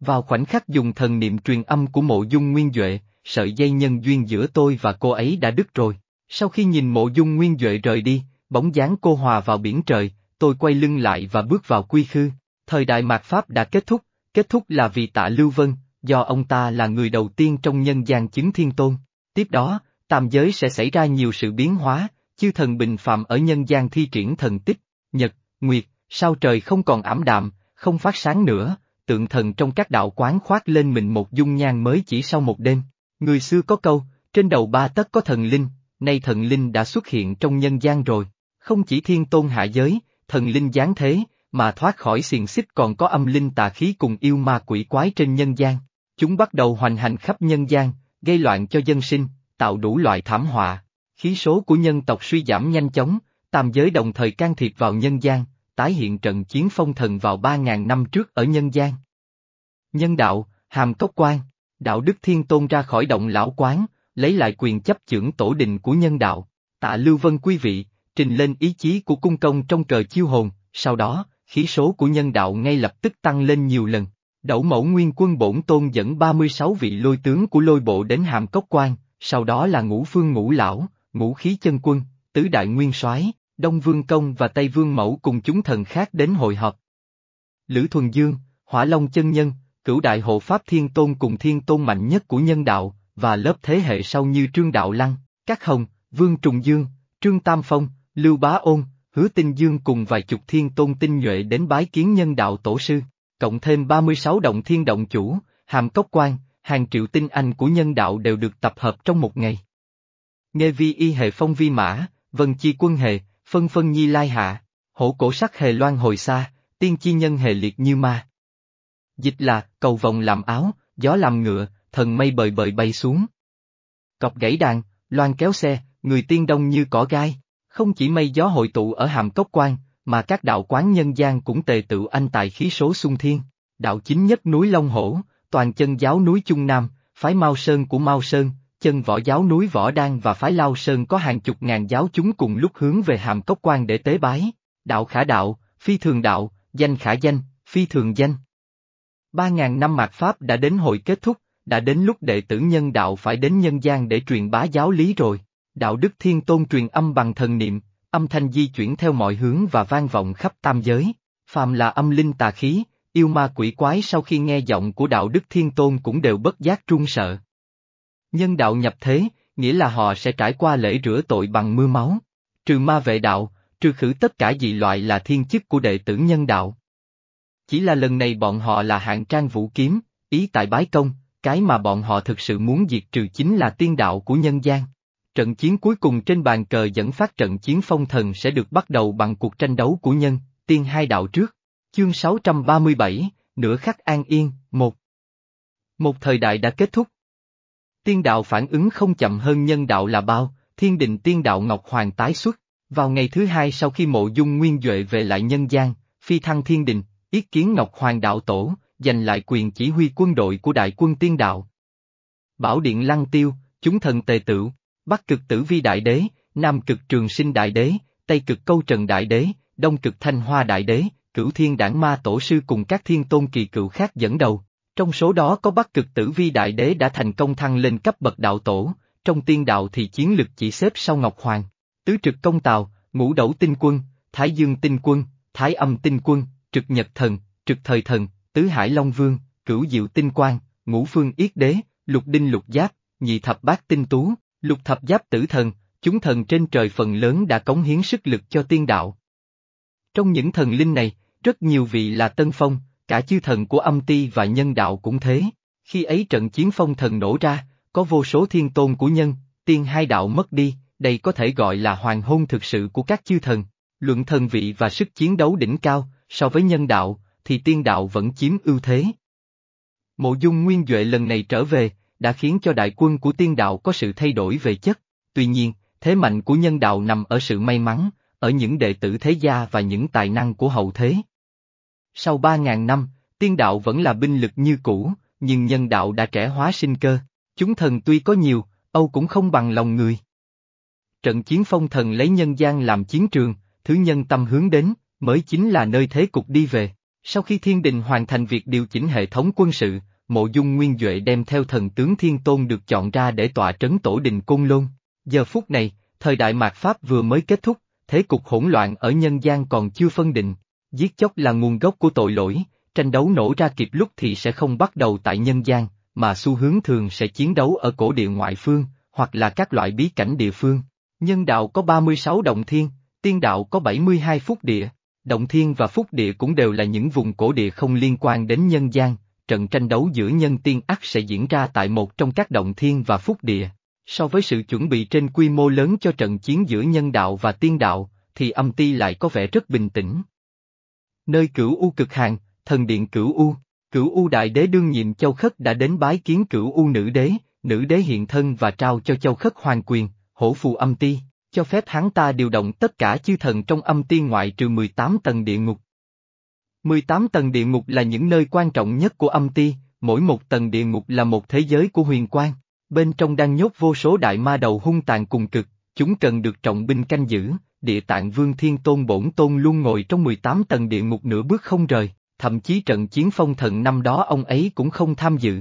Vào khoảnh khắc dùng thần niệm truyền âm của mộ dung nguyên Duệ, sợi dây nhân duyên giữa tôi và cô ấy đã đứt rồi. Sau khi nhìn mộ dung nguyên Duệ rời đi, bóng dáng cô hòa vào biển trời, tôi quay lưng lại và bước vào quy khư. Thời đại mạt Pháp đã kết thúc, kết thúc là vì tạ Lưu Vân, do ông ta là người đầu tiên trong nhân gian chứng thiên tôn. Tiếp đó, tam giới sẽ xảy ra nhiều sự biến hóa, chư thần bình phạm ở nhân gian thi triển thần tích, nhật, nguyệt, sao trời không còn ảm đạm, không phát sáng nữa, tượng thần trong các đạo quán khoác lên mình một dung nhan mới chỉ sau một đêm. Người xưa có câu, trên đầu ba tấc có thần linh, nay thần linh đã xuất hiện trong nhân gian rồi. Không chỉ thiên tôn hạ giới, thần linh giáng thế, mà thoát khỏi xiềng xích còn có âm linh tà khí cùng yêu ma quỷ quái trên nhân gian. Chúng bắt đầu hoành hành khắp nhân gian, gây loạn cho dân sinh, tạo đủ loại thảm họa. Khí số của nhân tộc suy giảm nhanh chóng, tam giới đồng thời can thiệp vào nhân gian, tái hiện trận chiến phong thần vào 3.000 năm trước ở nhân gian. Nhân đạo, hàm cốc quan, đạo đức thiên tôn ra khỏi động lão quán, lấy lại quyền chấp chưởng tổ đình của nhân đạo, tạ Lưu Vân quý vị, trình lên ý chí của cung công trong cờ chiêu hồn, sau đó, khí số của nhân đạo ngay lập tức tăng lên nhiều lần. Đẩu mẫu nguyên quân bổn tôn dẫn 36 vị lôi tướng của lôi bộ đến hàm cốc quan, sau đó là ngũ phương ngũ lão, ngũ khí chân quân, tứ đại nguyên soái, đông vương công và tây vương mẫu cùng chúng thần khác đến hội họp. Lữ Thuần Dương, Hỏa Long chân nhân, cửu đại hộ pháp thiên tôn cùng thiên tôn mạnh nhất của nhân đạo, và lớp thế hệ sau như Trương Đạo Lăng, Các Hồng, Vương Trùng Dương, Trương Tam Phong, Lưu Bá Ôn, Hứa Tinh Dương cùng vài chục thiên tôn tinh nhuệ đến bái kiến nhân đạo tổ sư, cộng thêm 36 động thiên động chủ, hàm cốc quan, hàng triệu tinh anh của nhân đạo đều được tập hợp trong một ngày. Nghe vi y hệ phong vi mã, vân chi quân hệ, phân phân nhi lai hạ, hổ cổ sắc hề loan hồi xa, tiên chi nhân hề liệt như ma. Dịch là, cầu vòng làm áo, gió làm ngựa, thần mây bời bời bay xuống. Cọc gãy đàn, loan kéo xe, người tiên đông như cỏ gai, không chỉ mây gió hội tụ ở hàm cốc quan, mà các đạo quán nhân gian cũng tề tự anh tài khí số sung thiên, đạo chính nhất núi Long Hổ, toàn chân giáo núi Trung Nam, phái Mao Sơn của Mao Sơn, chân võ giáo núi Võ Đan và phái Lao Sơn có hàng chục ngàn giáo chúng cùng lúc hướng về hàm cốc quan để tế bái, đạo khả đạo, phi thường đạo, danh khả danh, phi thường danh. Ba ngàn năm mạt Pháp đã đến hội kết thúc, đã đến lúc đệ tử nhân đạo phải đến nhân gian để truyền bá giáo lý rồi. Đạo đức thiên tôn truyền âm bằng thần niệm, âm thanh di chuyển theo mọi hướng và vang vọng khắp tam giới. Phàm là âm linh tà khí, yêu ma quỷ quái sau khi nghe giọng của đạo đức thiên tôn cũng đều bất giác trung sợ. Nhân đạo nhập thế, nghĩa là họ sẽ trải qua lễ rửa tội bằng mưa máu. Trừ ma vệ đạo, trừ khử tất cả dị loại là thiên chức của đệ tử nhân đạo. Chỉ là lần này bọn họ là hạng trang vũ kiếm, ý tại bái công, cái mà bọn họ thực sự muốn diệt trừ chính là tiên đạo của nhân gian. Trận chiến cuối cùng trên bàn cờ dẫn phát trận chiến phong thần sẽ được bắt đầu bằng cuộc tranh đấu của nhân, tiên hai đạo trước. Chương 637, nửa khắc an yên, một. Một thời đại đã kết thúc. Tiên đạo phản ứng không chậm hơn nhân đạo là bao, thiên đình tiên đạo Ngọc Hoàng tái xuất. Vào ngày thứ hai sau khi mộ dung nguyên Duệ về lại nhân gian, phi thăng thiên đình, yết kiến Ngọc Hoàng đạo tổ, giành lại quyền chỉ huy quân đội của đại quân tiên đạo. Bảo điện lăng tiêu, chúng thần tề tửu, bắc cực tử vi đại đế, nam cực trường sinh đại đế, tây cực câu trần đại đế, đông cực thanh hoa đại đế, cửu thiên đảng ma tổ sư cùng các thiên tôn kỳ cựu khác dẫn đầu. Trong số đó có bắc cực tử vi đại đế đã thành công thăng lên cấp bậc đạo tổ, trong tiên đạo thì chiến lực chỉ xếp sau Ngọc Hoàng. Tứ trực công tào, ngũ đẩu tinh quân, thái dương tinh quân, thái âm tinh quân, trực nhật thần, trực thời thần, tứ hải long vương, cửu diệu tinh quang, ngũ phương yết đế, lục đinh lục giáp, nhị thập bát tinh tú, lục thập giáp tử thần, chúng thần trên trời phần lớn đã cống hiến sức lực cho tiên đạo. Trong những thần linh này, rất nhiều vị là tân phong, cả chư thần của âm ti và nhân đạo cũng thế. Khi ấy trận chiến phong thần nổ ra, có vô số thiên tôn của nhân, tiên hai đạo mất đi, đây có thể gọi là hoàng hôn thực sự của các chư thần. Luận thần vị và sức chiến đấu đỉnh cao, so với nhân đạo, thì tiên đạo vẫn chiếm ưu thế. Mộ dung nguyên Duệ lần này trở về, đã khiến cho đại quân của tiên đạo có sự thay đổi về chất, tuy nhiên, thế mạnh của nhân đạo nằm ở sự may mắn, ở những đệ tử thế gia và những tài năng của hậu thế. Sau ba ngàn năm, tiên đạo vẫn là binh lực như cũ, nhưng nhân đạo đã trẻ hóa sinh cơ, chúng thần tuy có nhiều, Âu cũng không bằng lòng người. Trận chiến phong thần lấy nhân gian làm chiến trường, thứ nhân tâm hướng đến, mới chính là nơi thế cục đi về. Sau khi thiên đình hoàn thành việc điều chỉnh hệ thống quân sự, mộ dung nguyên Duệ đem theo thần tướng thiên tôn được chọn ra để tọa trấn tổ đình Côn Lôn. Giờ phút này, thời đại mạt Pháp vừa mới kết thúc, thế cục hỗn loạn ở nhân gian còn chưa phân định. Giết chóc là nguồn gốc của tội lỗi, tranh đấu nổ ra kịp lúc thì sẽ không bắt đầu tại nhân gian, mà xu hướng thường sẽ chiến đấu ở cổ địa ngoại phương, hoặc là các loại bí cảnh địa phương. Nhân đạo có 36 động thiên, tiên đạo có 72 phúc địa. Động Thiên và Phúc Địa cũng đều là những vùng cổ địa không liên quan đến nhân gian, trận tranh đấu giữa nhân tiên ác sẽ diễn ra tại một trong các động thiên và phúc địa. So với sự chuẩn bị trên quy mô lớn cho trận chiến giữa nhân đạo và tiên đạo, thì âm ti lại có vẻ rất bình tĩnh. Nơi cửu U cực hàng, thần điện cửu U, cửu U đại đế đương nhiệm châu khất đã đến bái kiến cửu U nữ đế, nữ đế hiện thân và trao cho châu khất hoàng quyền, hổ phù âm ti, cho phép hắn ta điều động tất cả chư thần trong âm ti ngoại trừ 18 tầng địa ngục. 18 tầng địa ngục là những nơi quan trọng nhất của âm ti, mỗi một tầng địa ngục là một thế giới của huyền quang. Bên trong đang nhốt vô số đại ma đầu hung tàn cùng cực, chúng cần được trọng binh canh giữ, địa tạng vương thiên tôn bổn tôn luôn ngồi trong 18 tầng địa ngục nửa bước không rời, thậm chí trận chiến phong thần năm đó ông ấy cũng không tham dự.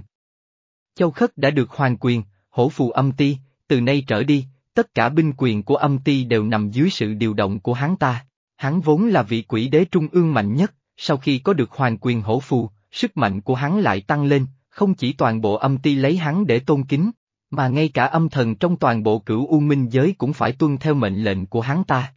Châu Khất đã được hoàn quyền, hổ phù âm ti, từ nay trở đi, tất cả binh quyền của âm ti đều nằm dưới sự điều động của hắn ta. Hắn vốn là vị quỷ đế trung ương mạnh nhất, sau khi có được hoàn quyền hổ phù, sức mạnh của hắn lại tăng lên, không chỉ toàn bộ âm ti lấy hắn để tôn kính, mà ngay cả âm thần trong toàn bộ cửu U Minh giới cũng phải tuân theo mệnh lệnh của hắn ta.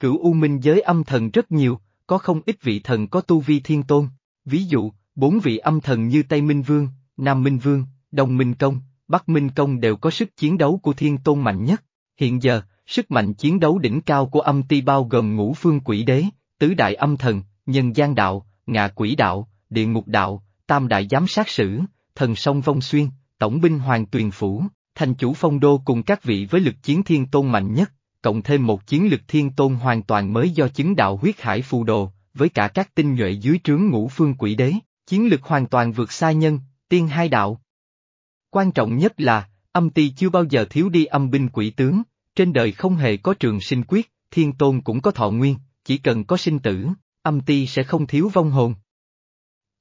Cửu U Minh giới âm thần rất nhiều, có không ít vị thần có tu vi thiên tôn, ví dụ, bốn vị âm thần như Tây Minh Vương, Nam Minh Vương, Đông Minh Công, Bắc Minh Công đều có sức chiến đấu của thiên tôn mạnh nhất. Hiện giờ, sức mạnh chiến đấu đỉnh cao của âm ti bao gồm ngũ phương quỷ đế, tứ đại âm thần, nhân gian đạo, ngạ quỷ đạo, địa ngục đạo, tam đại giám sát sử, thần sông vong xuyên, tổng binh hoàng tuyền phủ, thành chủ phong đô cùng các vị với lực chiến thiên tôn mạnh nhất, cộng thêm một chiến lực thiên tôn hoàn toàn mới do chứng đạo huyết hải phù đồ, với cả các tinh nhuệ dưới trướng ngũ phương quỷ đế, chiến lực hoàn toàn vượt xa nhân, tiên hai đạo. Quan trọng nhất là, âm ti chưa bao giờ thiếu đi âm binh quỷ tướng, trên đời không hề có trường sinh quyết, thiên tôn cũng có thọ nguyên, chỉ cần có sinh tử, âm ti sẽ không thiếu vong hồn.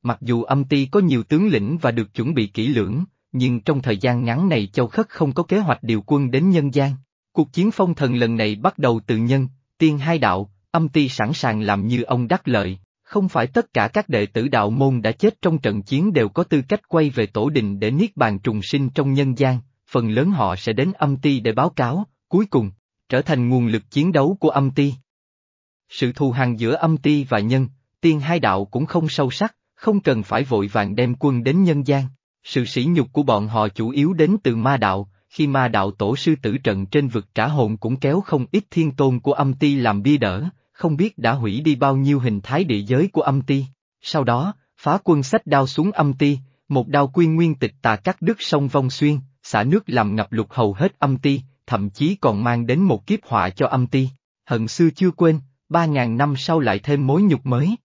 Mặc dù âm ti có nhiều tướng lĩnh và được chuẩn bị kỹ lưỡng, nhưng trong thời gian ngắn này Châu Khất không có kế hoạch điều quân đến nhân gian. Cuộc chiến phong thần lần này bắt đầu từ nhân, tiên hai đạo, âm ti sẵn sàng làm như ông đắc lợi, không phải tất cả các đệ tử đạo môn đã chết trong trận chiến đều có tư cách quay về tổ đình để niết bàn trùng sinh trong nhân gian, phần lớn họ sẽ đến âm ti để báo cáo, cuối cùng, trở thành nguồn lực chiến đấu của âm ti. Sự thù hằn giữa âm ti và nhân, tiên hai đạo cũng không sâu sắc, không cần phải vội vàng đem quân đến nhân gian. Sự sỉ nhục của bọn họ chủ yếu đến từ ma đạo, khi ma đạo tổ sư tử trận trên vực trả hồn cũng kéo không ít thiên tôn của âm ti làm bia đỡ, không biết đã hủy đi bao nhiêu hình thái địa giới của âm ti. Sau đó, phá quân sách đao xuống âm ti, một đao quyên nguyên tịch tà cắt đứt sông vong xuyên, xả nước làm ngập lụt hầu hết âm ti, thậm chí còn mang đến một kiếp họa cho âm ti. Hận xưa chưa quên, ba ngàn năm sau lại thêm mối nhục mới.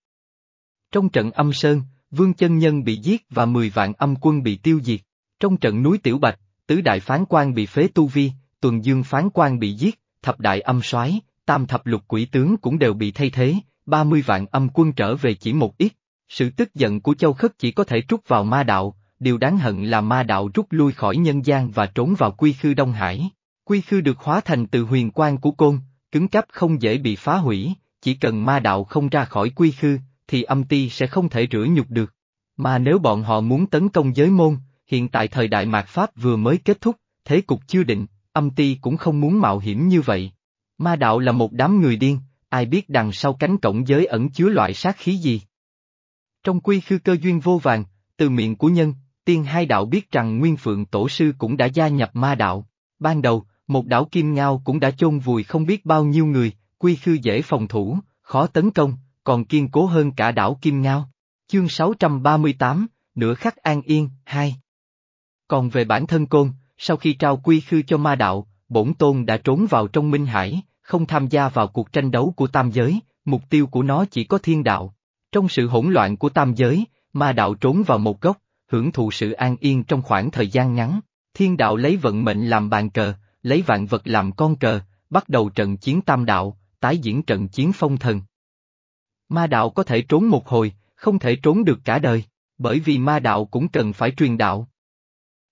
Trong trận âm sơn, Vương Chân Nhân bị giết và 10 vạn âm quân bị tiêu diệt. Trong trận núi Tiểu Bạch, tứ đại phán quan bị phế tu vi, tuần dương phán quan bị giết, thập đại âm soái, tam thập lục quỷ tướng cũng đều bị thay thế, 30 vạn âm quân trở về chỉ một ít. Sự tức giận của Châu Khất chỉ có thể trút vào ma đạo, điều đáng hận là ma đạo rút lui khỏi nhân gian và trốn vào quy khư Đông Hải. Quy khư được hóa thành từ huyền quan của côn, cứng cáp không dễ bị phá hủy, chỉ cần ma đạo không ra khỏi quy khư, thì âm ti sẽ không thể rửa nhục được. Mà nếu bọn họ muốn tấn công giới môn, hiện tại thời đại mạt Pháp vừa mới kết thúc, thế cục chưa định, âm ti cũng không muốn mạo hiểm như vậy. Ma đạo là một đám người điên, ai biết đằng sau cánh cổng giới ẩn chứa loại sát khí gì. Trong quy khư cơ duyên vô vàng, từ miệng của nhân, tiên hai đạo biết rằng Nguyên Phượng Tổ Sư cũng đã gia nhập ma đạo. Ban đầu, một đảo kim ngao cũng đã chôn vùi không biết bao nhiêu người, quy khư dễ phòng thủ, khó tấn công, còn kiên cố hơn cả đảo Kim Ngao. Chương 638, Nửa khắc an yên, 2 Còn về bản thân côn, sau khi trao quy khư cho ma đạo, bổn tôn đã trốn vào trong Minh Hải, không tham gia vào cuộc tranh đấu của tam giới, mục tiêu của nó chỉ có thiên đạo. Trong sự hỗn loạn của tam giới, ma đạo trốn vào một góc, hưởng thụ sự an yên trong khoảng thời gian ngắn. Thiên đạo lấy vận mệnh làm bàn cờ, lấy vạn vật làm con cờ, bắt đầu trận chiến tam đạo, tái diễn trận chiến phong thần. Ma đạo có thể trốn một hồi, không thể trốn được cả đời, bởi vì ma đạo cũng cần phải truyền đạo.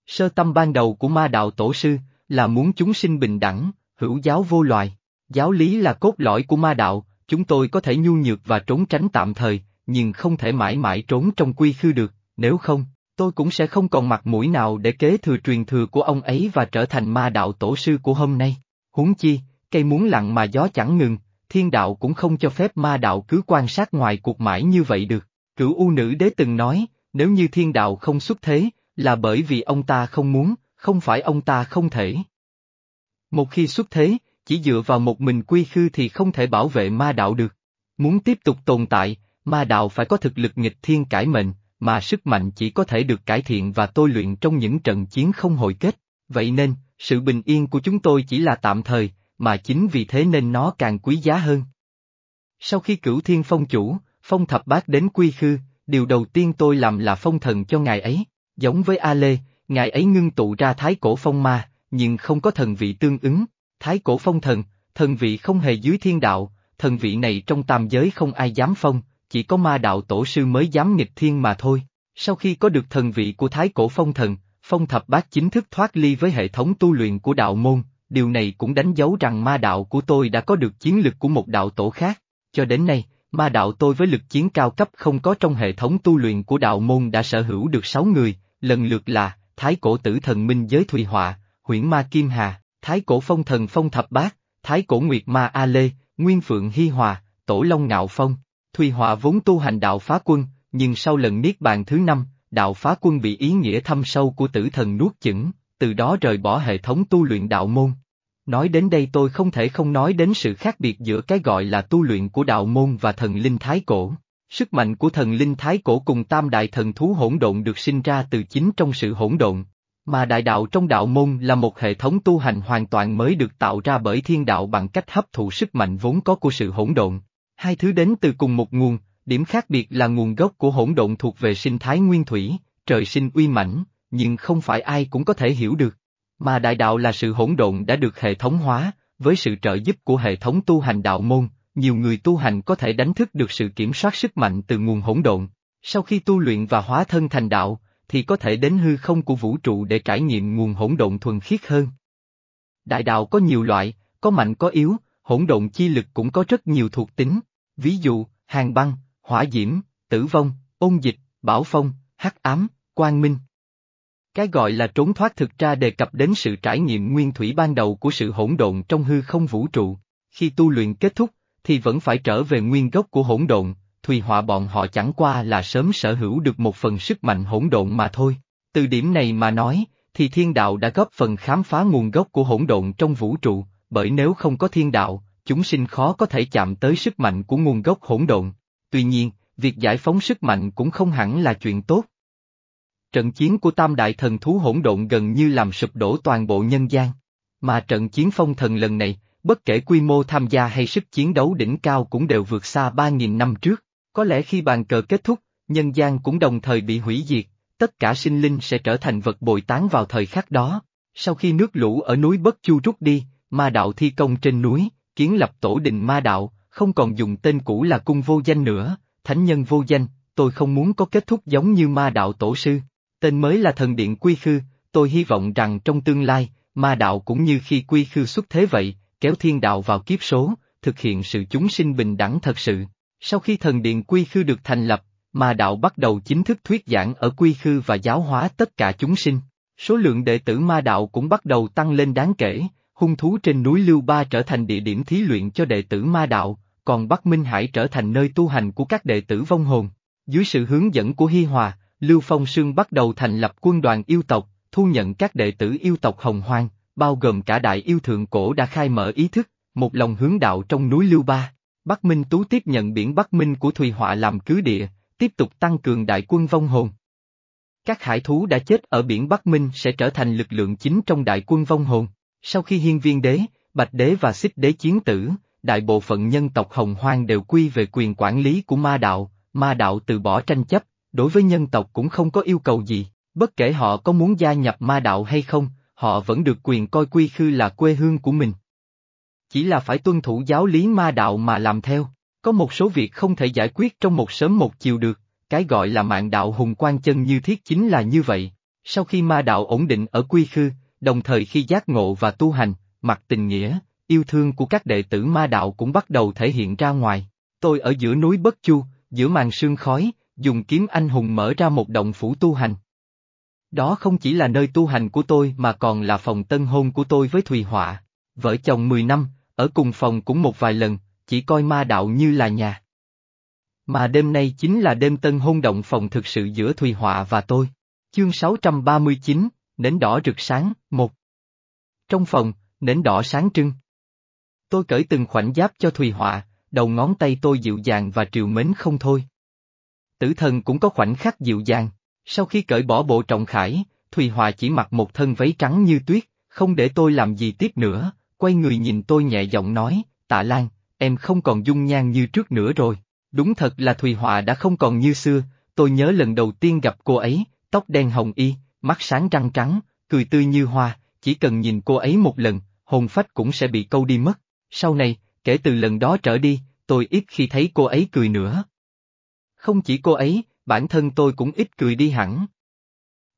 Sơ tâm ban đầu của ma đạo tổ sư là muốn chúng sinh bình đẳng, hữu giáo vô loài. Giáo lý là cốt lõi của ma đạo, chúng tôi có thể nhu nhược và trốn tránh tạm thời, nhưng không thể mãi mãi trốn trong quy khư được, nếu không, tôi cũng sẽ không còn mặt mũi nào để kế thừa truyền thừa của ông ấy và trở thành ma đạo tổ sư của hôm nay. Huống chi, cây muốn lặng mà gió chẳng ngừng, thiên đạo cũng không cho phép ma đạo cứ quan sát ngoài cuộc mãi như vậy được. Cửu U Nữ Đế từng nói, nếu như thiên đạo không xuất thế, là bởi vì ông ta không muốn, không phải ông ta không thể. Một khi xuất thế, chỉ dựa vào một mình quy khư thì không thể bảo vệ ma đạo được. Muốn tiếp tục tồn tại, ma đạo phải có thực lực nghịch thiên cải mệnh, mà sức mạnh chỉ có thể được cải thiện và tôi luyện trong những trận chiến không hồi kết. Vậy nên, sự bình yên của chúng tôi chỉ là tạm thời, mà chính vì thế nên nó càng quý giá hơn. Sau khi cửu thiên phong chủ, phong thập bát đến quy khư, điều đầu tiên tôi làm là phong thần cho ngài ấy, giống với A Lê, ngài ấy ngưng tụ ra thái cổ phong ma, nhưng không có thần vị tương ứng, thái cổ phong thần, thần vị không hề dưới thiên đạo, thần vị này trong tam giới không ai dám phong, chỉ có ma đạo tổ sư mới dám nghịch thiên mà thôi. Sau khi có được thần vị của thái cổ phong thần, phong thập bát chính thức thoát ly với hệ thống tu luyện của đạo môn, điều này cũng đánh dấu rằng ma đạo của tôi đã có được chiến lực của một đạo tổ khác. Cho đến nay, ma đạo tôi với lực chiến cao cấp không có trong hệ thống tu luyện của đạo môn đã sở hữu được 6 người, lần lượt là Thái cổ tử thần Minh Giới Thùy Họa, Huyễn Ma Kim Hà, Thái cổ phong thần Phong Thập Bát, Thái cổ Nguyệt Ma A Lê, Nguyên Phượng Hy Hòa, Tổ Long Ngạo Phong. Thùy Họa vốn tu hành đạo phá quân, nhưng sau lần niết bàn thứ năm, đạo phá quân bị ý nghĩa thâm sâu của tử thần nuốt chửng, từ đó rời bỏ hệ thống tu luyện đạo môn. Nói đến đây tôi không thể không nói đến sự khác biệt giữa cái gọi là tu luyện của đạo môn và thần linh thái cổ. Sức mạnh của thần linh thái cổ cùng tam đại thần thú hỗn độn được sinh ra từ chính trong sự hỗn độn, mà đại đạo trong đạo môn là một hệ thống tu hành hoàn toàn mới được tạo ra bởi thiên đạo bằng cách hấp thụ sức mạnh vốn có của sự hỗn độn. Hai thứ đến từ cùng một nguồn, điểm khác biệt là nguồn gốc của hỗn độn thuộc về sinh thái nguyên thủy, trời sinh uy mãnh, nhưng không phải ai cũng có thể hiểu được. Mà đại đạo là sự hỗn độn đã được hệ thống hóa, với sự trợ giúp của hệ thống tu hành đạo môn, nhiều người tu hành có thể đánh thức được sự kiểm soát sức mạnh từ nguồn hỗn độn. Sau khi tu luyện và hóa thân thành đạo, thì có thể đến hư không của vũ trụ để trải nghiệm nguồn hỗn độn thuần khiết hơn. Đại đạo có nhiều loại, có mạnh có yếu, hỗn độn chi lực cũng có rất nhiều thuộc tính, ví dụ, hàng băng, hỏa diễm, tử vong, ôn dịch, bảo phong, hắc ám, quang minh. Cái gọi là trốn thoát thực ra đề cập đến sự trải nghiệm nguyên thủy ban đầu của sự hỗn độn trong hư không vũ trụ. Khi tu luyện kết thúc, thì vẫn phải trở về nguyên gốc của hỗn độn, Thùy Họa bọn họ chẳng qua là sớm sở hữu được một phần sức mạnh hỗn độn mà thôi. Từ điểm này mà nói, thì thiên đạo đã góp phần khám phá nguồn gốc của hỗn độn trong vũ trụ, bởi nếu không có thiên đạo, chúng sinh khó có thể chạm tới sức mạnh của nguồn gốc hỗn độn. Tuy nhiên, việc giải phóng sức mạnh cũng không hẳn là chuyện tốt. Trận chiến của tam đại thần thú hỗn độn gần như làm sụp đổ toàn bộ nhân gian. Mà trận chiến phong thần lần này, bất kể quy mô tham gia hay sức chiến đấu đỉnh cao cũng đều vượt xa 3.000 năm trước. Có lẽ khi bàn cờ kết thúc, nhân gian cũng đồng thời bị hủy diệt, tất cả sinh linh sẽ trở thành vật bồi tán vào thời khắc đó. Sau khi nước lũ ở núi Bất Chu rút đi, ma đạo thi công trên núi, kiến lập tổ đình ma đạo, không còn dùng tên cũ là cung vô danh nữa, thánh nhân vô danh, tôi không muốn có kết thúc giống như ma đạo tổ sư. Tên mới là thần điện quy khư, tôi hy vọng rằng trong tương lai, ma đạo cũng như khi quy khư xuất thế vậy, kéo thiên đạo vào kiếp số, thực hiện sự chúng sinh bình đẳng thật sự. Sau khi thần điện Quy Khư được thành lập, ma đạo bắt đầu chính thức thuyết giảng ở Quy Khư và giáo hóa tất cả chúng sinh. Số lượng đệ tử ma đạo cũng bắt đầu tăng lên đáng kể, hung thú trên núi Lưu Ba trở thành địa điểm thí luyện cho đệ tử ma đạo, còn Bắc Minh Hải trở thành nơi tu hành của các đệ tử vong hồn. Dưới sự hướng dẫn của Hi Hòa, Lưu Phong Sương bắt đầu thành lập quân đoàn yêu tộc, thu nhận các đệ tử yêu tộc Hồng Hoang, bao gồm cả đại yêu thượng cổ đã khai mở ý thức, một lòng hướng đạo trong núi Lưu Ba. Bắc Minh Tú tiếp nhận biển Bắc Minh của Thùy Họa làm cứ địa, tiếp tục tăng cường đại quân vong hồn. Các hải thú đã chết ở biển Bắc Minh sẽ trở thành lực lượng chính trong đại quân vong hồn. Sau khi hiên viên đế, bạch đế và xích đế chiến tử, đại bộ phận nhân tộc hồng hoang đều quy về quyền quản lý của ma đạo, ma đạo từ bỏ tranh chấp, đối với nhân tộc cũng không có yêu cầu gì, bất kể họ có muốn gia nhập ma đạo hay không, họ vẫn được quyền coi quy khư là quê hương của mình. Chỉ là phải tuân thủ giáo lý ma đạo mà làm theo, có một số việc không thể giải quyết trong một sớm một chiều được, cái gọi là mạng đạo hùng quan chân như thiết chính là như vậy. Sau khi ma đạo ổn định ở quy khư, đồng thời khi giác ngộ và tu hành, mặt tình nghĩa, yêu thương của các đệ tử ma đạo cũng bắt đầu thể hiện ra ngoài. Tôi ở giữa núi Bất Chu, giữa màn sương khói, dùng kiếm anh hùng mở ra một động phủ tu hành. Đó không chỉ là nơi tu hành của tôi mà còn là phòng tân hôn của tôi với Thùy Họa. Vợ chồng 10 năm, ở cùng phòng cũng một vài lần, chỉ coi ma đạo như là nhà. Mà đêm nay chính là đêm tân hôn động phòng thực sự giữa Thùy Họa và tôi. Chương 639, nến đỏ rực sáng, một. Trong phòng, nến đỏ sáng trưng. Tôi cởi từng khoảnh giáp cho Thùy Họa, đầu ngón tay tôi dịu dàng và triều mến không thôi. Tử thần cũng có khoảnh khắc dịu dàng, sau khi cởi bỏ bộ trọng khải, Thùy Họa chỉ mặc một thân váy trắng như tuyết, không để tôi làm gì tiếp nữa, quay người nhìn tôi nhẹ giọng nói, tạ Lan, em không còn dung nhan như trước nữa rồi. Đúng thật là Thùy Họa đã không còn như xưa, tôi nhớ lần đầu tiên gặp cô ấy, tóc đen hồng y, mắt sáng răng trắng, cười tươi như hoa, chỉ cần nhìn cô ấy một lần, hồn phách cũng sẽ bị câu đi mất. Sau này, kể từ lần đó trở đi, tôi ít khi thấy cô ấy cười nữa. Không chỉ cô ấy, bản thân tôi cũng ít cười đi hẳn.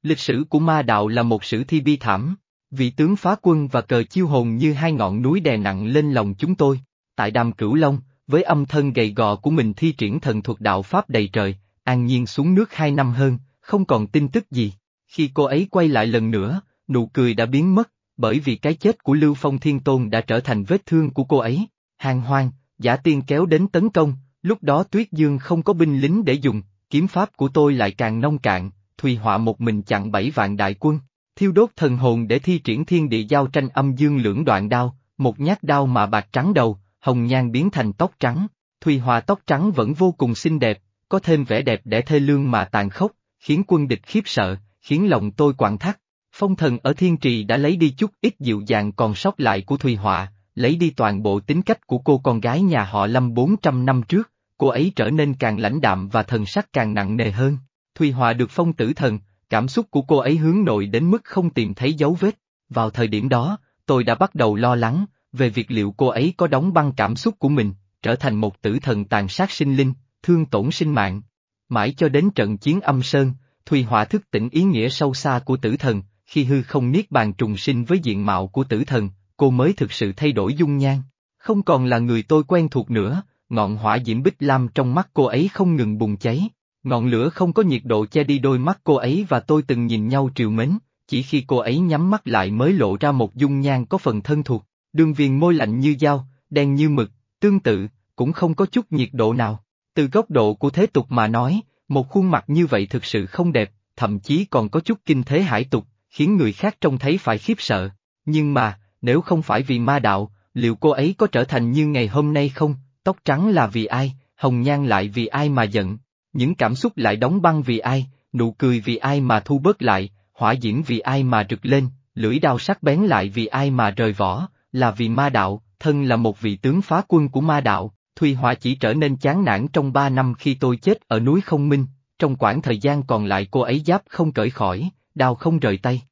Lịch sử của ma đạo là một sử thi bi thảm, vị tướng phá quân và cờ chiêu hồn như hai ngọn núi đè nặng lên lòng chúng tôi. Tại đàm cửu long, với âm thân gầy gò của mình thi triển thần thuật đạo Pháp đầy trời, an nhiên xuống nước hai năm hơn, không còn tin tức gì. Khi cô ấy quay lại lần nữa, nụ cười đã biến mất, bởi vì cái chết của Lưu Phong Thiên Tôn đã trở thành vết thương của cô ấy. Hàng hoang, giả tiên kéo đến tấn công, lúc đó Tuyết Dương không có binh lính để dùng, kiếm pháp của tôi lại càng nông cạn, Thùy Họa một mình chặn bảy vạn đại quân, thiêu đốt thần hồn để thi triển thiên địa giao tranh âm dương lưỡng đoạn đao, một nhát đao mà bạc trắng đầu, hồng nhan biến thành tóc trắng, Thùy Hòa tóc trắng vẫn vô cùng xinh đẹp, có thêm vẻ đẹp để thê lương mà tàn khốc, khiến quân địch khiếp sợ, khiến lòng tôi quặn thắt. Phong thần ở thiên trì đã lấy đi chút ít dịu dàng còn sót lại của Thùy Họa, lấy đi toàn bộ tính cách của cô con gái nhà họ Lâm 400 năm trước, cô ấy trở nên càng lãnh đạm và thần sắc càng nặng nề hơn. Thùy Họa được phong tử thần, cảm xúc của cô ấy hướng nội đến mức không tìm thấy dấu vết. Vào thời điểm đó, tôi đã bắt đầu lo lắng, về việc liệu cô ấy có đóng băng cảm xúc của mình, trở thành một tử thần tàn sát sinh linh, thương tổn sinh mạng. Mãi cho đến trận chiến âm sơn, Thùy Hỏa thức tỉnh ý nghĩa sâu xa của tử thần, khi hư không niết bàn trùng sinh với diện mạo của tử thần, cô mới thực sự thay đổi dung nhan. Không còn là người tôi quen thuộc nữa, ngọn hỏa diễm bích lam trong mắt cô ấy không ngừng bùng cháy. Ngọn lửa không có nhiệt độ che đi đôi mắt cô ấy và tôi từng nhìn nhau triều mến, chỉ khi cô ấy nhắm mắt lại mới lộ ra một dung nhan có phần thân thuộc. Đường viền môi lạnh như dao, đen như mực, tương tự, cũng không có chút nhiệt độ nào. Từ góc độ của thế tục mà nói, một khuôn mặt như vậy thực sự không đẹp, thậm chí còn có chút kinh thế hải tục, khiến người khác trông thấy phải khiếp sợ. Nhưng mà, nếu không phải vì ma đạo, liệu cô ấy có trở thành như ngày hôm nay không? Tóc trắng là vì ai, hồng nhan lại vì ai mà giận? Những cảm xúc lại đóng băng vì ai, nụ cười vì ai mà thu bớt lại, hỏa diễm vì ai mà rực lên, lưỡi đao sắc bén lại vì ai mà rời vỏ, là vì ma đạo, thân là một vị tướng phá quân của ma đạo, Thùy Họa chỉ trở nên chán nản trong ba năm khi tôi chết ở núi không minh, trong quãng thời gian còn lại cô ấy giáp không cởi khỏi, đào không rời tay.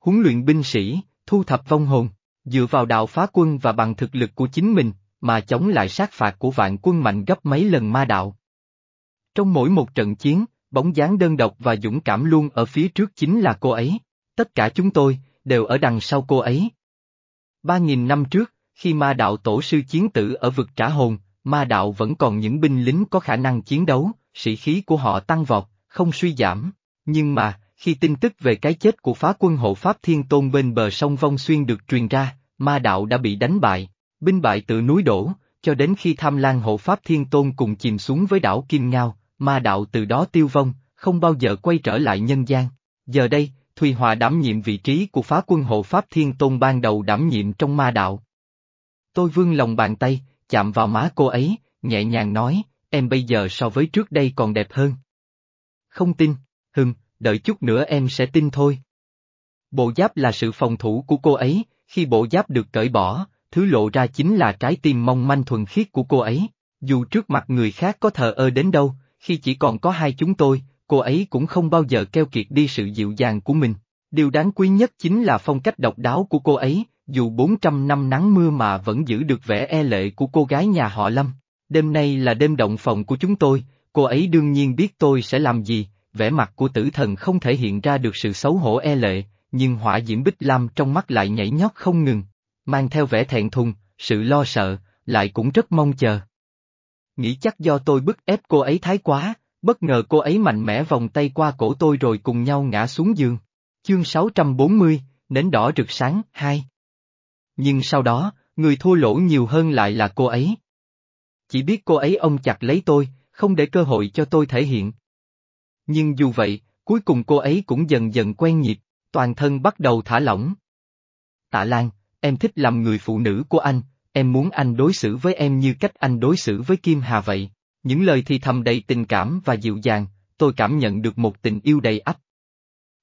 Huấn luyện binh sĩ, thu thập vong hồn, dựa vào đạo phá quân và bằng thực lực của chính mình, mà chống lại sát phạt của vạn quân mạnh gấp mấy lần ma đạo. Trong mỗi một trận chiến, bóng dáng đơn độc và dũng cảm luôn ở phía trước chính là cô ấy. Tất cả chúng tôi, đều ở đằng sau cô ấy, Ba nghìn năm trước, khi ma đạo tổ sư chiến tử ở vực trả hồn, ma đạo vẫn còn những binh lính có khả năng chiến đấu, sĩ khí của họ tăng vọt, không suy giảm. Nhưng mà, khi tin tức về cái chết của phá quân hộ Pháp Thiên Tôn bên bờ sông Vong Xuyên được truyền ra, ma đạo đã bị đánh bại, binh bại tự núi đổ, cho đến khi tham lan hộ Pháp Thiên Tôn cùng chìm xuống với đảo Kim Ngao, ma đạo từ đó tiêu vong, không bao giờ quay trở lại nhân gian. Giờ đây, Thùy Hòa đảm nhiệm vị trí của phá quân hộ Pháp Thiên Tôn ban đầu đảm nhiệm trong ma đạo. Tôi vương lòng bàn tay, chạm vào má cô ấy, nhẹ nhàng nói, em bây giờ so với trước đây còn đẹp hơn. Không tin, hừm, đợi chút nữa em sẽ tin thôi. Bộ giáp là sự phòng thủ của cô ấy, khi bộ giáp được cởi bỏ, thứ lộ ra chính là trái tim mong manh thuần khiết của cô ấy. Dù trước mặt người khác có thờ ơ đến đâu, khi chỉ còn có hai chúng tôi, cô ấy cũng không bao giờ keo kiệt đi sự dịu dàng của mình. Điều đáng quý nhất chính là phong cách độc đáo của cô ấy, dù 400 năm nắng mưa mà vẫn giữ được vẻ e lệ của cô gái nhà họ Lâm. Đêm nay là đêm động phòng của chúng tôi, cô ấy đương nhiên biết tôi sẽ làm gì, vẻ mặt của tử thần không thể hiện ra được sự xấu hổ e lệ, nhưng hỏa diễm bích lam trong mắt lại nhảy nhót không ngừng, mang theo vẻ thẹn thùng, sự lo sợ, lại cũng rất mong chờ. Nghĩ chắc do tôi bức ép cô ấy thái quá, Bất ngờ cô ấy mạnh mẽ vòng tay qua cổ tôi rồi cùng nhau ngã xuống giường. Chương 640, nến đỏ rực sáng, hai. Nhưng sau đó, người thua lỗ nhiều hơn lại là cô ấy. chỉ biết cô ấy ông chặt lấy tôi, không để cơ hội cho tôi thể hiện. Nhưng dù vậy, cuối cùng cô ấy cũng dần dần quen nhịp, toàn thân bắt đầu thả lỏng. Tạ Lan, em thích làm người phụ nữ của anh, em muốn anh đối xử với em như cách anh đối xử với Kim Hà vậy. Những lời thì thầm đầy tình cảm và dịu dàng, tôi cảm nhận được một tình yêu đầy ắp.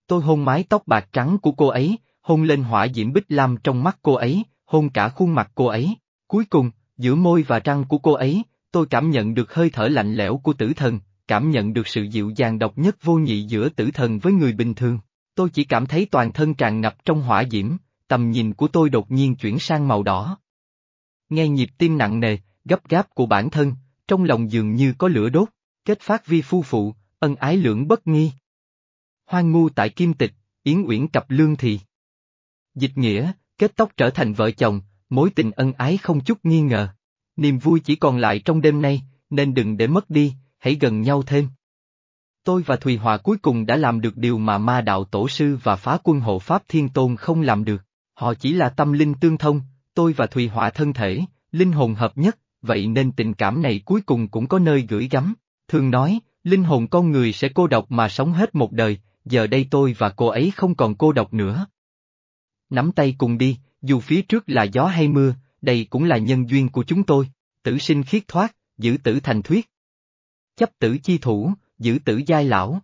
Tôi hôn mái tóc bạc trắng của cô ấy, hôn lên hỏa diễm bích lam trong mắt cô ấy, hôn cả khuôn mặt cô ấy. Cuối cùng, giữa môi và răng của cô ấy, tôi cảm nhận được hơi thở lạnh lẽo của tử thần, cảm nhận được sự dịu dàng độc nhất vô nhị giữa tử thần với người bình thường. Tôi chỉ cảm thấy toàn thân tràn ngập trong hỏa diễm, tầm nhìn của tôi đột nhiên chuyển sang màu đỏ. Nghe nhịp tim nặng nề, gấp gáp của bản thân, trong lòng dường như có lửa đốt, kết phát vi phu phụ, ân ái lưỡng bất nghi. Hoang ngu tại kim tịch, yến uyển cặp lương thì. Dịch nghĩa, kết tóc trở thành vợ chồng, mối tình ân ái không chút nghi ngờ. Niềm vui chỉ còn lại trong đêm nay, nên đừng để mất đi, hãy gần nhau thêm. Tôi và Thùy Hòa cuối cùng đã làm được điều mà ma đạo tổ sư và phá quân hộ Pháp Thiên Tôn không làm được. Họ chỉ là tâm linh tương thông, tôi và Thùy Hòa thân thể, linh hồn hợp nhất, vậy nên tình cảm này cuối cùng cũng có nơi gửi gắm. Thường nói, linh hồn con người sẽ cô độc mà sống hết một đời, giờ đây tôi và cô ấy không còn cô độc nữa. Nắm tay cùng đi, dù phía trước là gió hay mưa, đây cũng là nhân duyên của chúng tôi, tử sinh khiết thoát, giữ tử thành thuyết. Chấp tử chi thủ, giữ tử giai lão.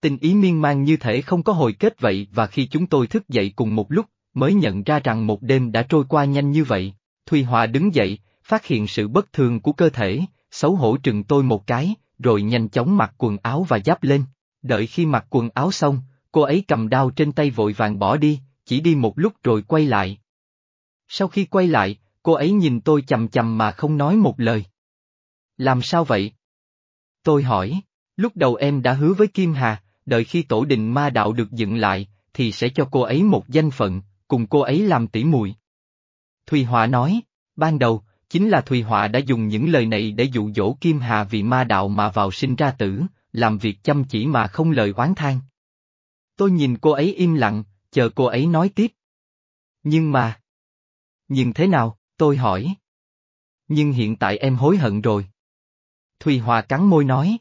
Tình ý miên man như thể không có hồi kết vậy và khi chúng tôi thức dậy cùng một lúc, mới nhận ra rằng một đêm đã trôi qua nhanh như vậy. Thùy Hòa đứng dậy, phát hiện sự bất thường của cơ thể, xấu hổ trừng tôi một cái, rồi nhanh chóng mặc quần áo và giáp lên. Đợi khi mặc quần áo xong, cô ấy cầm đao trên tay vội vàng bỏ đi, chỉ đi một lúc rồi quay lại. Sau khi quay lại, cô ấy nhìn tôi chầm chầm mà không nói một lời. Làm sao vậy? Tôi hỏi, lúc đầu em đã hứa với Kim Hà, đợi khi tổ đình ma đạo được dựng lại, thì sẽ cho cô ấy một danh phận, cùng cô ấy làm tỉ muội. Thùy Họa nói, ban đầu, chính là Thùy Họa đã dùng những lời này để dụ dỗ Kim Hà vì ma đạo mà vào sinh ra tử, làm việc chăm chỉ mà không lời oán than. Tôi nhìn cô ấy im lặng, chờ cô ấy nói tiếp. Nhưng mà... Nhưng thế nào, tôi hỏi. Nhưng hiện tại em hối hận rồi. Thùy Hòa cắn môi nói.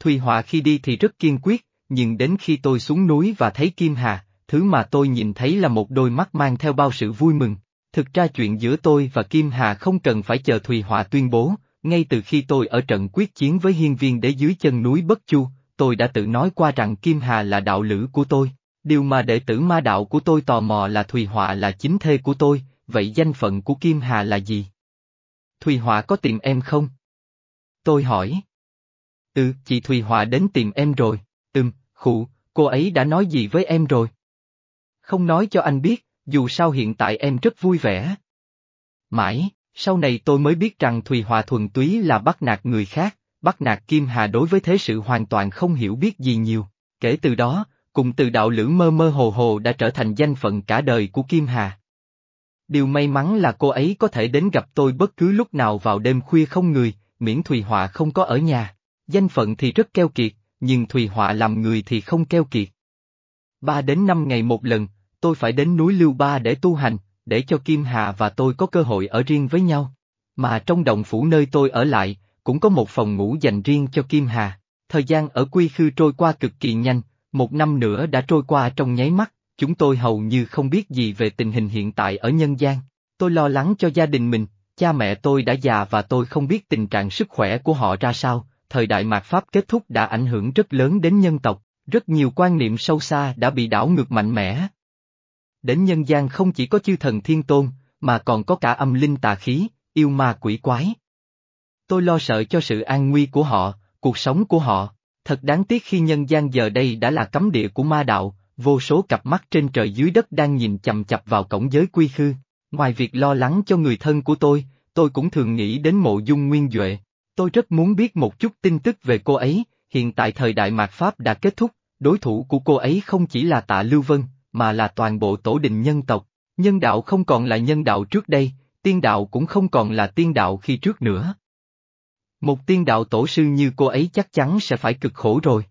Thùy Hòa khi đi thì rất kiên quyết, nhưng đến khi tôi xuống núi và thấy Kim Hà, thứ mà tôi nhìn thấy là một đôi mắt mang theo bao sự vui mừng. Thực ra chuyện giữa tôi và Kim Hà không cần phải chờ Thùy Hòa tuyên bố, ngay từ khi tôi ở trận quyết chiến với hiên viên đế dưới chân núi Bất Chu, tôi đã tự nói qua rằng Kim Hà là đạo lữ của tôi. Điều mà đệ tử ma đạo của tôi tò mò là Thùy Họa là chính thê của tôi, vậy danh phận của Kim Hà là gì? Thùy Họa có tìm em không? Tôi hỏi. Ừ, chị Thùy Họa đến tìm em rồi. Ừm, khụ, cô ấy đã nói gì với em rồi? Không nói cho anh biết, dù sao hiện tại em rất vui vẻ. Mãi, sau này tôi mới biết rằng Thùy Hòa thuần túy là bắt nạt người khác, bắt nạt Kim Hà đối với thế sự hoàn toàn không hiểu biết gì nhiều. Kể từ đó, cùng từ đạo lữ mơ mơ hồ hồ đã trở thành danh phận cả đời của Kim Hà. Điều may mắn là cô ấy có thể đến gặp tôi bất cứ lúc nào vào đêm khuya không người, miễn Thùy Họa không có ở nhà. Danh phận thì rất keo kiệt, nhưng Thùy Họa làm người thì không keo kiệt. Ba đến năm ngày một lần, tôi phải đến núi Lưu Ba để tu hành, để cho Kim Hà và tôi có cơ hội ở riêng với nhau. Mà trong động phủ nơi tôi ở lại, cũng có một phòng ngủ dành riêng cho Kim Hà. Thời gian ở Quy Khư trôi qua cực kỳ nhanh, một năm nữa đã trôi qua trong nháy mắt, chúng tôi hầu như không biết gì về tình hình hiện tại ở nhân gian. Tôi lo lắng cho gia đình mình, cha mẹ tôi đã già và tôi không biết tình trạng sức khỏe của họ ra sao, thời đại mạt Pháp kết thúc đã ảnh hưởng rất lớn đến nhân tộc, rất nhiều quan niệm sâu xa đã bị đảo ngược mạnh mẽ. Đến nhân gian không chỉ có chư thần thiên tôn, mà còn có cả âm linh tà khí, yêu ma quỷ quái. Tôi lo sợ cho sự an nguy của họ, cuộc sống của họ. Thật đáng tiếc khi nhân gian giờ đây đã là cấm địa của ma đạo, vô số cặp mắt trên trời dưới đất đang nhìn chầm chập vào cổng giới quy khư. Ngoài việc lo lắng cho người thân của tôi, tôi cũng thường nghĩ đến mộ dung nguyên Duệ. Tôi rất muốn biết một chút tin tức về cô ấy, hiện tại thời đại mạt Pháp đã kết thúc, đối thủ của cô ấy không chỉ là tạ Lưu Vân, mà là toàn bộ tổ đình nhân tộc. Nhân đạo không còn là nhân đạo trước đây, tiên đạo cũng không còn là tiên đạo khi trước nữa. Một tiên đạo tổ sư như cô ấy chắc chắn sẽ phải cực khổ rồi.